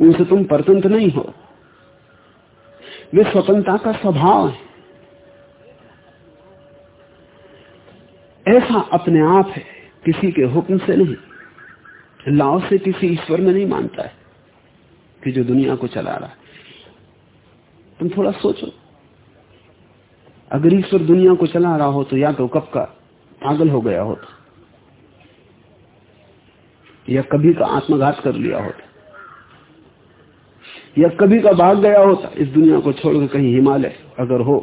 उनसे तुम परतंत्र नहीं हो। वे स्वतंत्रता का स्वभाव है। ऐसा अपने आप है। किसी के हुक्म से नहीं। लाओ से किसी ईश्वर में नहीं मानता है कि जो दुनिया को चला रहा है। तुम थोड़ा सोचो। अगर ईश्वर दुनिया को चला रहा हो तो या तो कब का पागल हो गया होता, या कभी का आत्मघात कर लिया होता, या कभी का भाग गया होता, इस दुनिया को छोड़कर कहीं हिमालय अगर हो,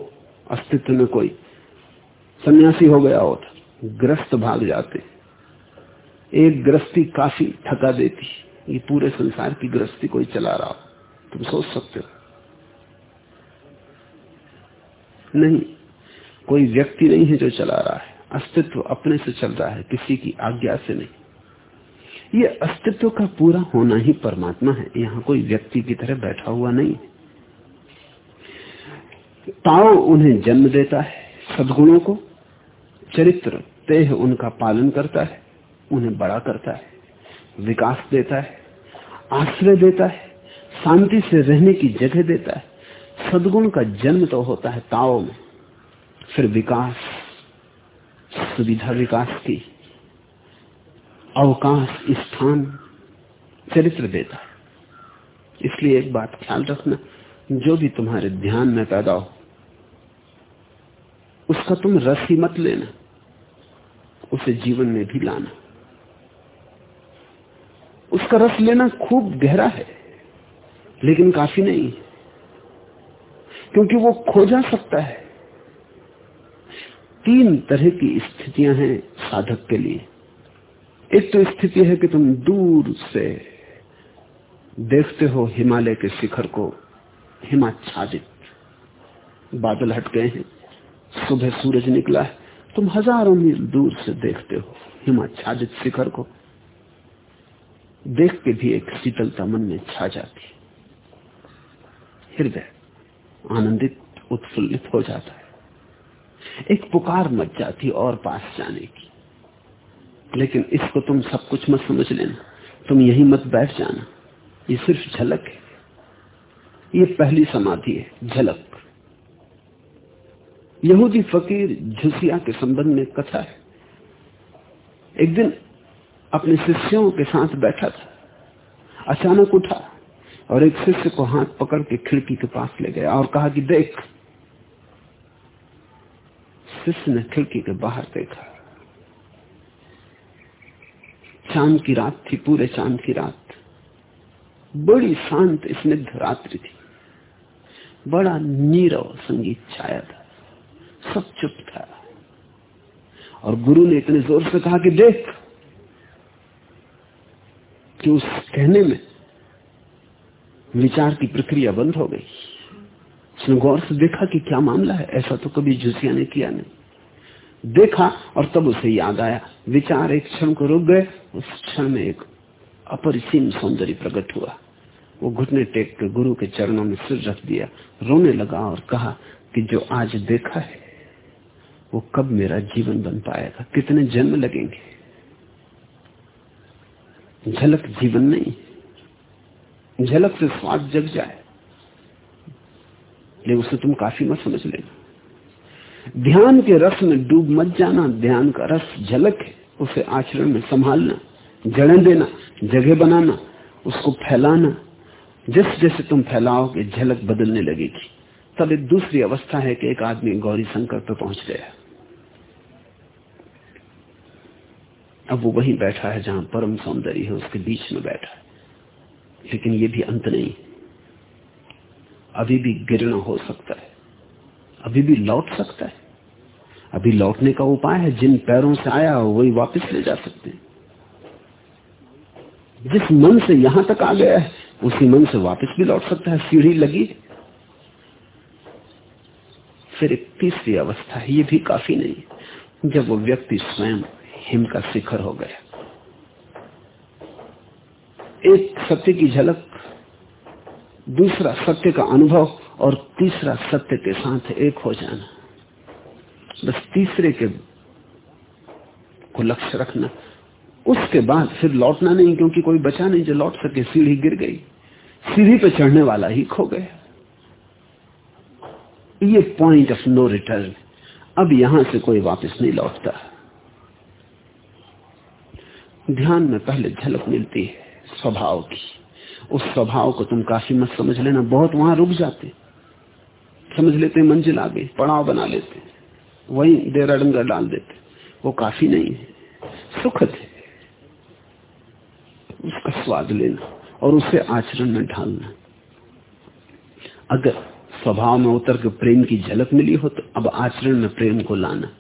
अस्तित्व में कोई सन्यासी हो गया होता, ग्रस्त भाग जाते। एक ग्रस्ती काफ़ी थका देती ये पूरे संसार की ग्रस्ती कोई चला रहा हो। तुम सोच सकते हो। नहीं, कोई व्यक्ति नहीं है जो चला रहा है। अस्तित्व अपने से चल रहा है, किसी की आज्ञा से नहीं। ये अस्तित्व का पूरा होना ही परमात्मा है। यहाँ कोई व्यक्ति की तरह बैठा हुआ नहीं ताओ उन्हें जन्म देता है, सदगुणों को, चरित्र, तेह उनका पालन करता है। उन्हें बड़ा करता है, विकास देता है, आश्रय देता है, शांति से रहने की जगह देता है। सदगुण का जन्म तो होता है ताओ में। फिर विकास, सुविधा विकास की अवकाश, स्थान, चरित्र देता है। इसलिए एक बात ख्याल रखना, जो भी तुम्हारे ध्यान में पैदा हो, उसका तुम रस ही मत लेना, उसे जीवन में भी लाना। उसका रस लेना खूब गहरा है, लेकिन काफ़ी नहीं, क्योंकि वो खो जा सकता है। तीन तरह की स्थितियाँ हैं साधक के लिए। एक तो स्थिति है कि तुम दूर से देखते हो हिमालय के शिखर को, हिमाच्छादित। बादल हट गए हैं, सुबह सूरज निकला है, तुम हज़ारों मील दूर से देखते हो हिमाच्छादित शिखर को। देख के भी एक शीतलता मन में छा जाती हृदय आनंदित, उत्फुल्लित हो जाता है। एक पुकार मच जाती और पास जाने की। लेकिन इसको तुम सब कुछ मत समझ लेना। तुम यही मत बैठ जाना। ये सिर्फ़ झलक है। ये पहली समाधि है, झलक। यहूदी फकीर झुसिया के संबंध में कथा है। एक दिन अपने शिष्यों के साथ बैठा था। अचानक उठा और एक शिष्य को हाथ पकड़ के खिड़की के पास ले गया और कहा कि देख, शिष्य ने खिड़की के बाहर देखा। चाँद की रात थी, पूरे चाँद की रात। बड़ी शांत, स्निग्ध रात्रि थी। बड़ा नीरव संगीत छाया था। सब चुप था। और गुरु ने इतने ज़ोर से कहा कि देख कि उस कहने में विचार की प्रक्रिया बंद हो गई। उसने गौर से देखा कि क्या मामला है, ऐसा तो कभी झुसिया ने किया नहीं। देखा और तब उसे याद आया। विचार एक क्षण को रुक गए, उस क्षण में एक अपरिसीम सौंदर्य प्रकट हुआ। वो घुटने टेक के गुरु के चरणों में सिर रख दिया, रोने लगा और कहा कि जो आज देखा है, वो कब मेरा जीवन बन पाएगा? कितने जन्म लगेंगे? झलक जीवन नहीं। झलक से स्वाद जग जाए। लेकिन उसे तुम काफ़ी मत समझ लेना। ध्यान के रस में डूब मत जाना। ध्यान का रस झलक है। उसे आचरण में संभालना, जड़ें देना, जगह बनाना, उसको फैलाना। जैसे जैसे तुम फैलाओगे, झलक बदलने लगेगी। तब एक दूसरी अवस्था है कि एक आदमी गौरी शंकर पर पहुँच गया। अब वो वहीं बैठा है जहाँ परम सौंदर्य है, उसके बीच में बैठा है। लेकिन ये भी अंत नहीं। अभी भी गिरना हो सकता है। अभी भी लौट सकता है। अभी लौटने का उपाय है, जिन पैरों से आया हो, वही वापस ले जा सकते हैं। जिस मन से यहाँ तक आ गया है, उसी मन से वापस भी लौट सकता है। सीढ़ी लगी फिर एक तीसरी अवस्था है, ये भी काफ़ी नहीं। जब वो व्यक्ति स्वयं हिम का शिखर हो गया। एक सत्य की झलक, दूसरा सत्य का अनुभव और तीसरा सत्य के साथ एक हो जाना। बस तीसरे के को लक्ष्य रखना। उसके बाद फिर लौटना नहीं, क्योंकि कोई बचा नहीं, जो लौट सके सीढ़ी गिर गई। सीढ़ी पे चढ़ने वाला ही खो गया। ये पॉइंट ऑफ़ नो रिटर्न अब यहाँ से कोई वापस नहीं लौटता। ध्यान में पहले झलक मिलती है स्वभाव की। उस स्वभाव को तुम काफ़ी मत समझ लेना, बहुत वहाँ रुक जाते। समझ लेते, मंजिल आ गई, पड़ाव बना लेते। वही डेरा डंगर डाल देते। वो काफ़ी नहीं है, सुखद है। उसका स्वाद लेना और उसे आचरण में ढालना। अगर स्वभाव में उतर के प्रेम की झलक मिली हो तो अब आचरण में प्रेम को लाना।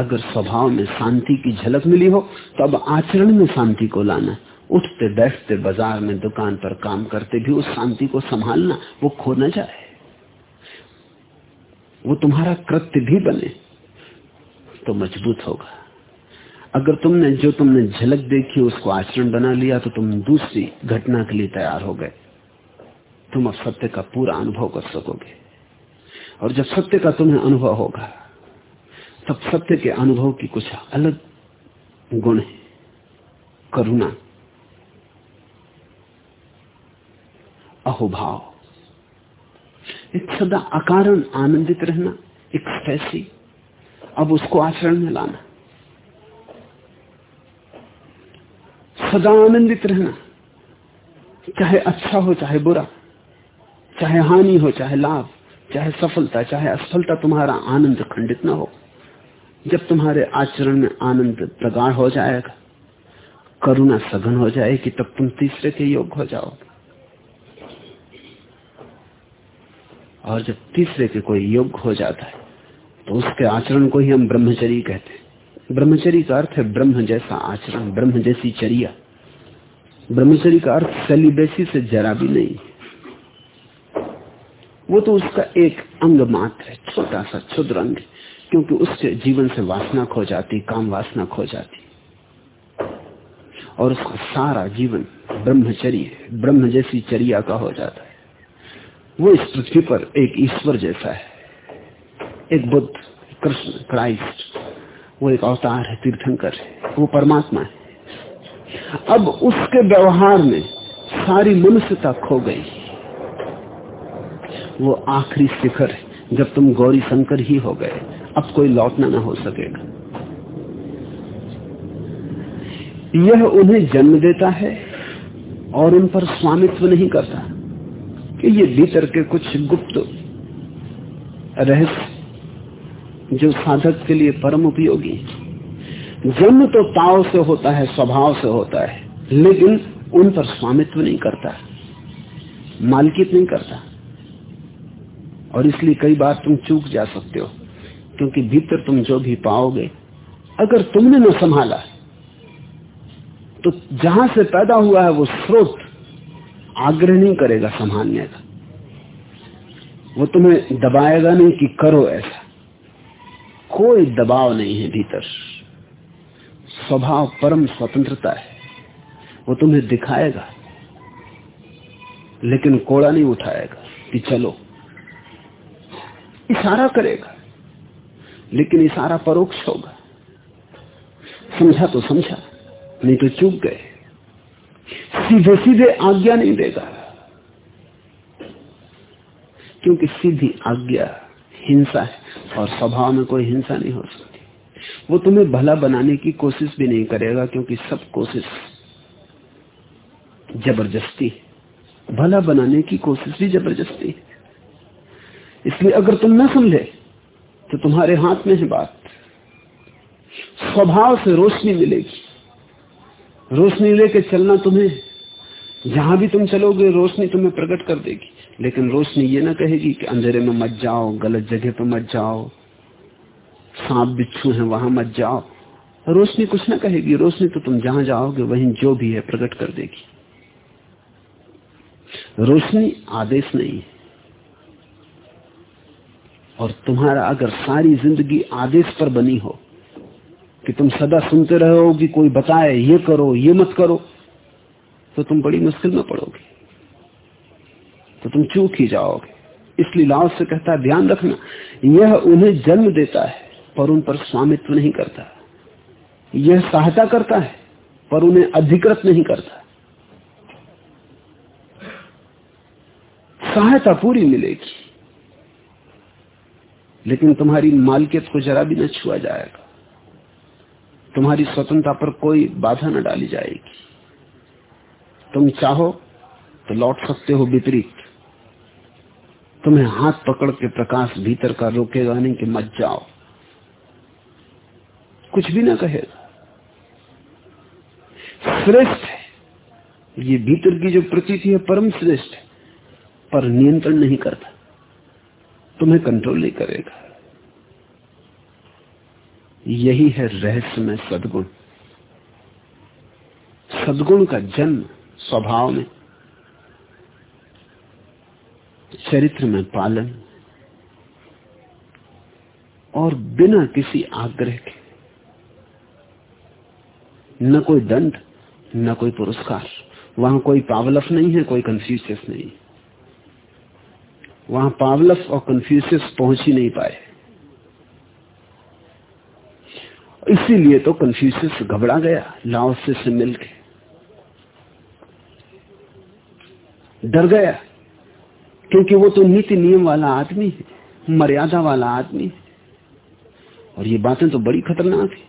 अगर स्वभाव में शांति की झलक मिली हो तो अब आचरण में शांति को लाना, उठते बैठते बाज़ार में दुकान पर काम करते भी उस शांति को संभालना, वो खो न जाए। वो तुम्हारा कृत्य भी बने तो मज़बूत होगा। अगर तुमने, जो तुमने झलक देखी, उसको आचरण बना लिया तो तुम दूसरी घटना के लिए तैयार हो गए। तुम अब सत्य का पूरा अनुभव कर सकोगे। और जब सत्य का तुम्हें अनुभव होगा तब सत्य के अनुभव की कुछ अलग गुण है। करुणा, अहोभाव। एक सदा अकारण आनंदित रहना, एक स्पैसी अब उसको आचरण में लाना। सदा आनंदित रहना, चाहे अच्छा हो, चाहे बुरा, चाहे हानि हो, चाहे लाभ, चाहे सफलता, चाहे असफलता, तुम्हारा आनंद खंडित ना हो। जब तुम्हारे आचरण में आनंद प्रगाढ़ हो जाएगा, करुणा सघन हो जाएगी, तब तुम तीसरे के योग हो जाओगे। और जब तीसरे के कोई योग हो जाता है तो उसके आचरण को ही हम ब्रह्मचरी कहते हैं। ब्रह्मचरी का अर्थ है ब्रह्म जैसा आचरण, ब्रह्म जैसी चरिया। ब्रह्मचरी का अर्थ सेलिब्रेसी से जरा भी नहीं वो तो उसका एक अंग मात्र है, छोटा सा, क्षुद्र अंग क्योंकि उससे जीवन से वासना खो जाती, काम वासना खो जाती। और उसका सारा जीवन ब्रह्मचर्य ब्रह्म जैसी चर्या का हो जाता है। वो इस पृथ्वी पर एक ईश्वर जैसा है। एक बुद्ध, कृष्ण, क्राइस्ट, वो एक अवतार है, तीर्थंकर है, वो परमात्मा है। अब उसके व्यवहार में सारी मनुष्यता खो गई। वो आखिरी शिखर जब तुम गौरी शंकर ही हो गए। अब कोई लौटना ना हो सकेगा। यह उन्हें जन्म देता है और उन पर स्वामित्व नहीं करता कि ये भीतर के कुछ गुप्त रहस्य जो साधक के लिए परम उपयोगी जन्म तो ताव से होता है, स्वभाव से होता है, लेकिन उन पर स्वामित्व नहीं करता, मालकित नहीं करता। और इसलिए कई बार तुम चूक जा सकते हो। क्योंकि भीतर तुम जो भी पाओगे, अगर तुमने न संभाला तो जहाँ से पैदा हुआ है वो स्रोत आग्रह नहीं करेगा संभालने का। वो तुम्हें दबाएगा नहीं कि करो ऐसा। कोई दबाव नहीं है भीतर। स्वभाव परम स्वतंत्रता है। वो तुम्हें दिखाएगा, लेकिन कोड़ा नहीं उठाएगा कि चलो, इशारा करेगा। लेकिन इशारा परोक्ष होगा। समझा तो समझा, नहीं तो चूक गए। सीधे सीधे आज्ञा नहीं देगा। क्योंकि सीधी आज्ञा हिंसा है, और स्वभाव में कोई हिंसा नहीं हो सकती। वो तुम्हें भला बनाने की कोशिश भी नहीं करेगा, क्योंकि सब कोशिश ज़बरदस्ती है। भला बनाने की कोशिश भी ज़बरदस्ती है। इसलिए अगर तुम न समझे तो तुम्हारे हाथ में है बात। स्वभाव से रोशनी मिलेगी। रोशनी लेके चलना तुम्हें। जहाँ भी तुम चलोगे, रोशनी तुम्हें प्रकट कर देगी। लेकिन रोशनी ये ना कहेगी कि अंधेरे में मत जाओ, गलत जगह पर मत जाओ। सांप बिच्छू है, वहाँ मत जाओ। रोशनी कुछ ना कहेगी। रोशनी तो तुम जहाँ जाओगे, वहीं जो भी है प्रकट कर देगी। रोशनी आदेश नहीं है। और तुम्हारा अगर सारी ज़िंदगी आदेश पर बनी हो कि तुम सदा सुनते रहो कि कोई बताए, ये करो, ये मत करो तो तुम बड़ी मुश्किल में पड़ोगे। तो तुम चूक ही जाओगे। इसलिए लाओ से कहता है, ध्यान रखना, यह उन्हें जन्म देता है, पर उन पर स्वामित्व नहीं करता। यह सहायता करता है, पर उन्हें अधिकृत नहीं करता। सहायता पूरी मिलेगी। लेकिन तुम्हारी मालकियत को जरा भी न छुआ जाएगा। तुम्हारी स्वतंत्रता पर कोई बाधा न डाली जाएगी। तुम चाहो तो लौट सकते हो विपरीत। तुम्हें हाथ पकड़ के प्रकाश भीतर का रोकेगा नहीं कि मत जाओ। कुछ भी ना कहेगा। श्रेष्ठ है। ये भीतर की जो प्रतीति है परम श्रेष्ठ है, पर नियंत्रण नहीं करता। तुम्हें कंट्रोल नहीं करेगा। यही है रहस्य में सदगुण। सदगुण का जन्म स्वभाव में, चरित्र में पालन, और बिना किसी आग्रह के, न कोई दंड, न कोई पुरस्कार। वहाँ कोई पावलफ नहीं है, कोई कंफ्यूशियस नहीं वहाँ पावलफ और कंफ्यूशियस पहुँच ही नहीं पाए। इसीलिए तो कंफ्यूशियस घबरा गया लाओसे से मिलके डर गया, क्योंकि वो तो नीति नियम वाला आदमी है, मर्यादा वाला आदमी है। और ये बातें तो बड़ी खतरनाक है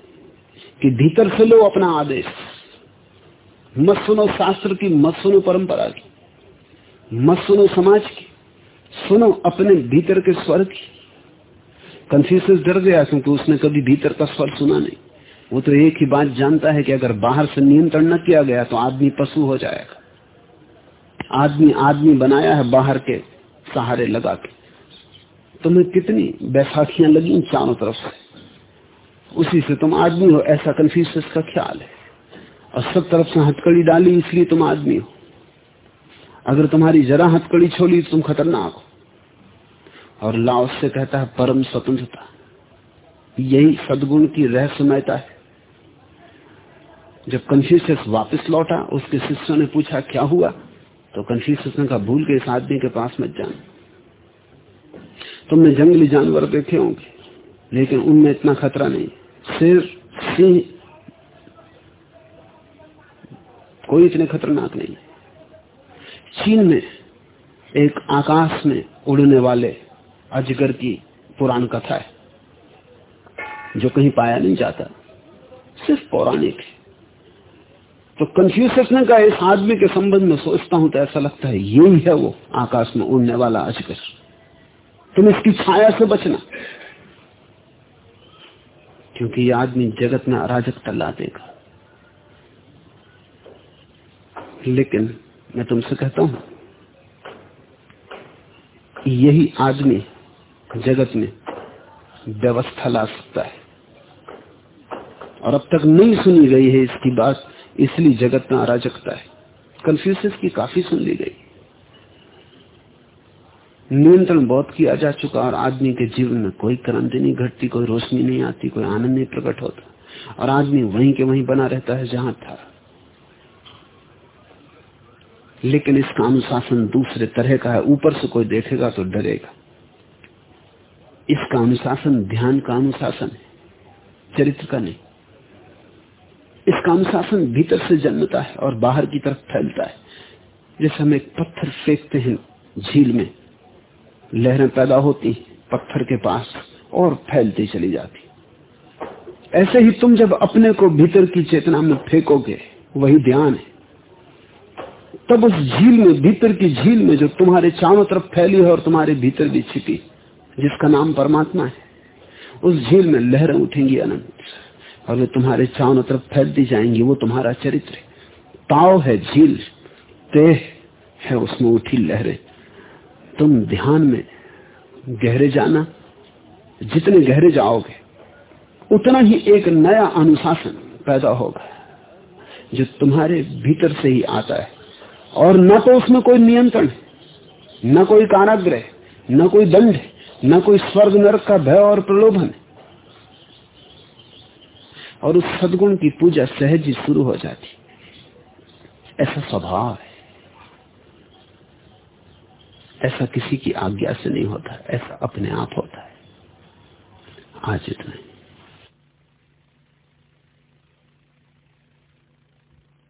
कि भीतर से लो अपना आदेश। मत सुनो शास्त्र की, मत सुनो परंपरा की, मत सुनो समाज की। सुनो, अपने भीतर के स्वर की। कंफ्यूज डर गया, क्योंकि उसने कभी भीतर का स्वर सुना नहीं। वो तो एक ही बात जानता है कि अगर बाहर से नियंत्रण न किया गया तो आदमी पशु हो जाएगा। आदमी आदमी बनाया है बाहर के सहारे लगा के। तुम्हें कितनी बैसाखियाँ लगी चारों तरफ़ से। उसी से तुम आदमी हो, ऐसा कंफ्यूज का ख्याल है। और सब तरफ़ से हथकड़ी डाली, इसलिए तुम आदमी हो। अगर तुम्हारी जरा हथकड़ी छोड़ी तो तुम खतरनाक हो। और लाओ से कहता है, परम स्वतंत्रता। यही सदगुण की रहस्यमयता है। जब कंफ्यूशियस वापस लौटा, उसके शिष्यों ने पूछा, क्या हुआ? तो कंफ्यूशियस ने कहा, भूल के इस आदमी के पास मत जाना। तुमने जंगली जानवर देखे होंगे, लेकिन उनमें इतना खतरा नहीं। शेर सिंह, कोई इतने खतरनाक नहीं चीन में, एक आकाश में उड़ने वाले अजगर की पुराण कथा है, जो कहीं पाया नहीं जाता। सिर्फ़ पौराणिक तो कंफ्यूज ने कहा, इस आदमी के संबंध में सोचता हूँ तो ऐसा लगता है, यही है वो आकाश में उड़ने वाला अजगर। तुम इसकी छाया से बचना। क्योंकि ये आदमी जगत में अराजकता ला देगा। लेकिन मैं तुमसे कहता हूँ, यही आदमी जगत में व्यवस्था ला सकता है। और अब तक नहीं सुनी गई है इसकी बात, इसलिए जगत में अराजकता है। कंफ्यूज की काफ़ी सुन ली गई। नियंत्रण बहुत किया जा चुका और आदमी के जीवन में कोई क्रांति नहीं घटती, कोई रोशनी नहीं आती, कोई आनंद नहीं प्रकट होता। और आदमी वहीं के वहीं बना रहता है जहाँ था। लेकिन इसका अनुशासन दूसरे तरह का है। ऊपर से कोई देखेगा तो डरेगा। इसका अनुशासन ध्यान का अनुशासन है, चरित्र का नहीं। इसका अनुशासन भीतर से जन्मता है और बाहर की तरफ़ फैलता है। जैसे हम एक पत्थर फेंकते हैं झील में, लहरें पैदा होती पत्थर के पास और फैलती चली जाती। ऐसे ही तुम जब अपने को भीतर की चेतना में फेंकोगे, वही ध्यान है। तब उस झील में, भीतर की झील में जो तुम्हारे चारों तरफ़ फैली है और तुम्हारे भीतर भी छिपी, जिसका नाम परमात्मा है, उस झील में लहरें उठेंगी अनंत, और वे तुम्हारे चारों तरफ़ फैलती जाएँगी, वो तुम्हारा चरित्र ताव है झील, तेह है उसमें उठी लहरें। तुम ध्यान में गहरे जाना, जितने गहरे जाओगे, उतना ही एक नया अनुशासन पैदा होगा, जो तुम्हारे भीतर से ही आता है। और न तो उसमें कोई नियंत्रण न कोई काराग्रह न कोई दंड न कोई स्वर्ग नरक का भय और प्रलोभन और उस सदगुण की पूजा सहज ही शुरू हो जाती ऐसा स्वभाव है। ऐसा किसी की आज्ञा से नहीं होता, ऐसा अपने आप होता है। आज इतना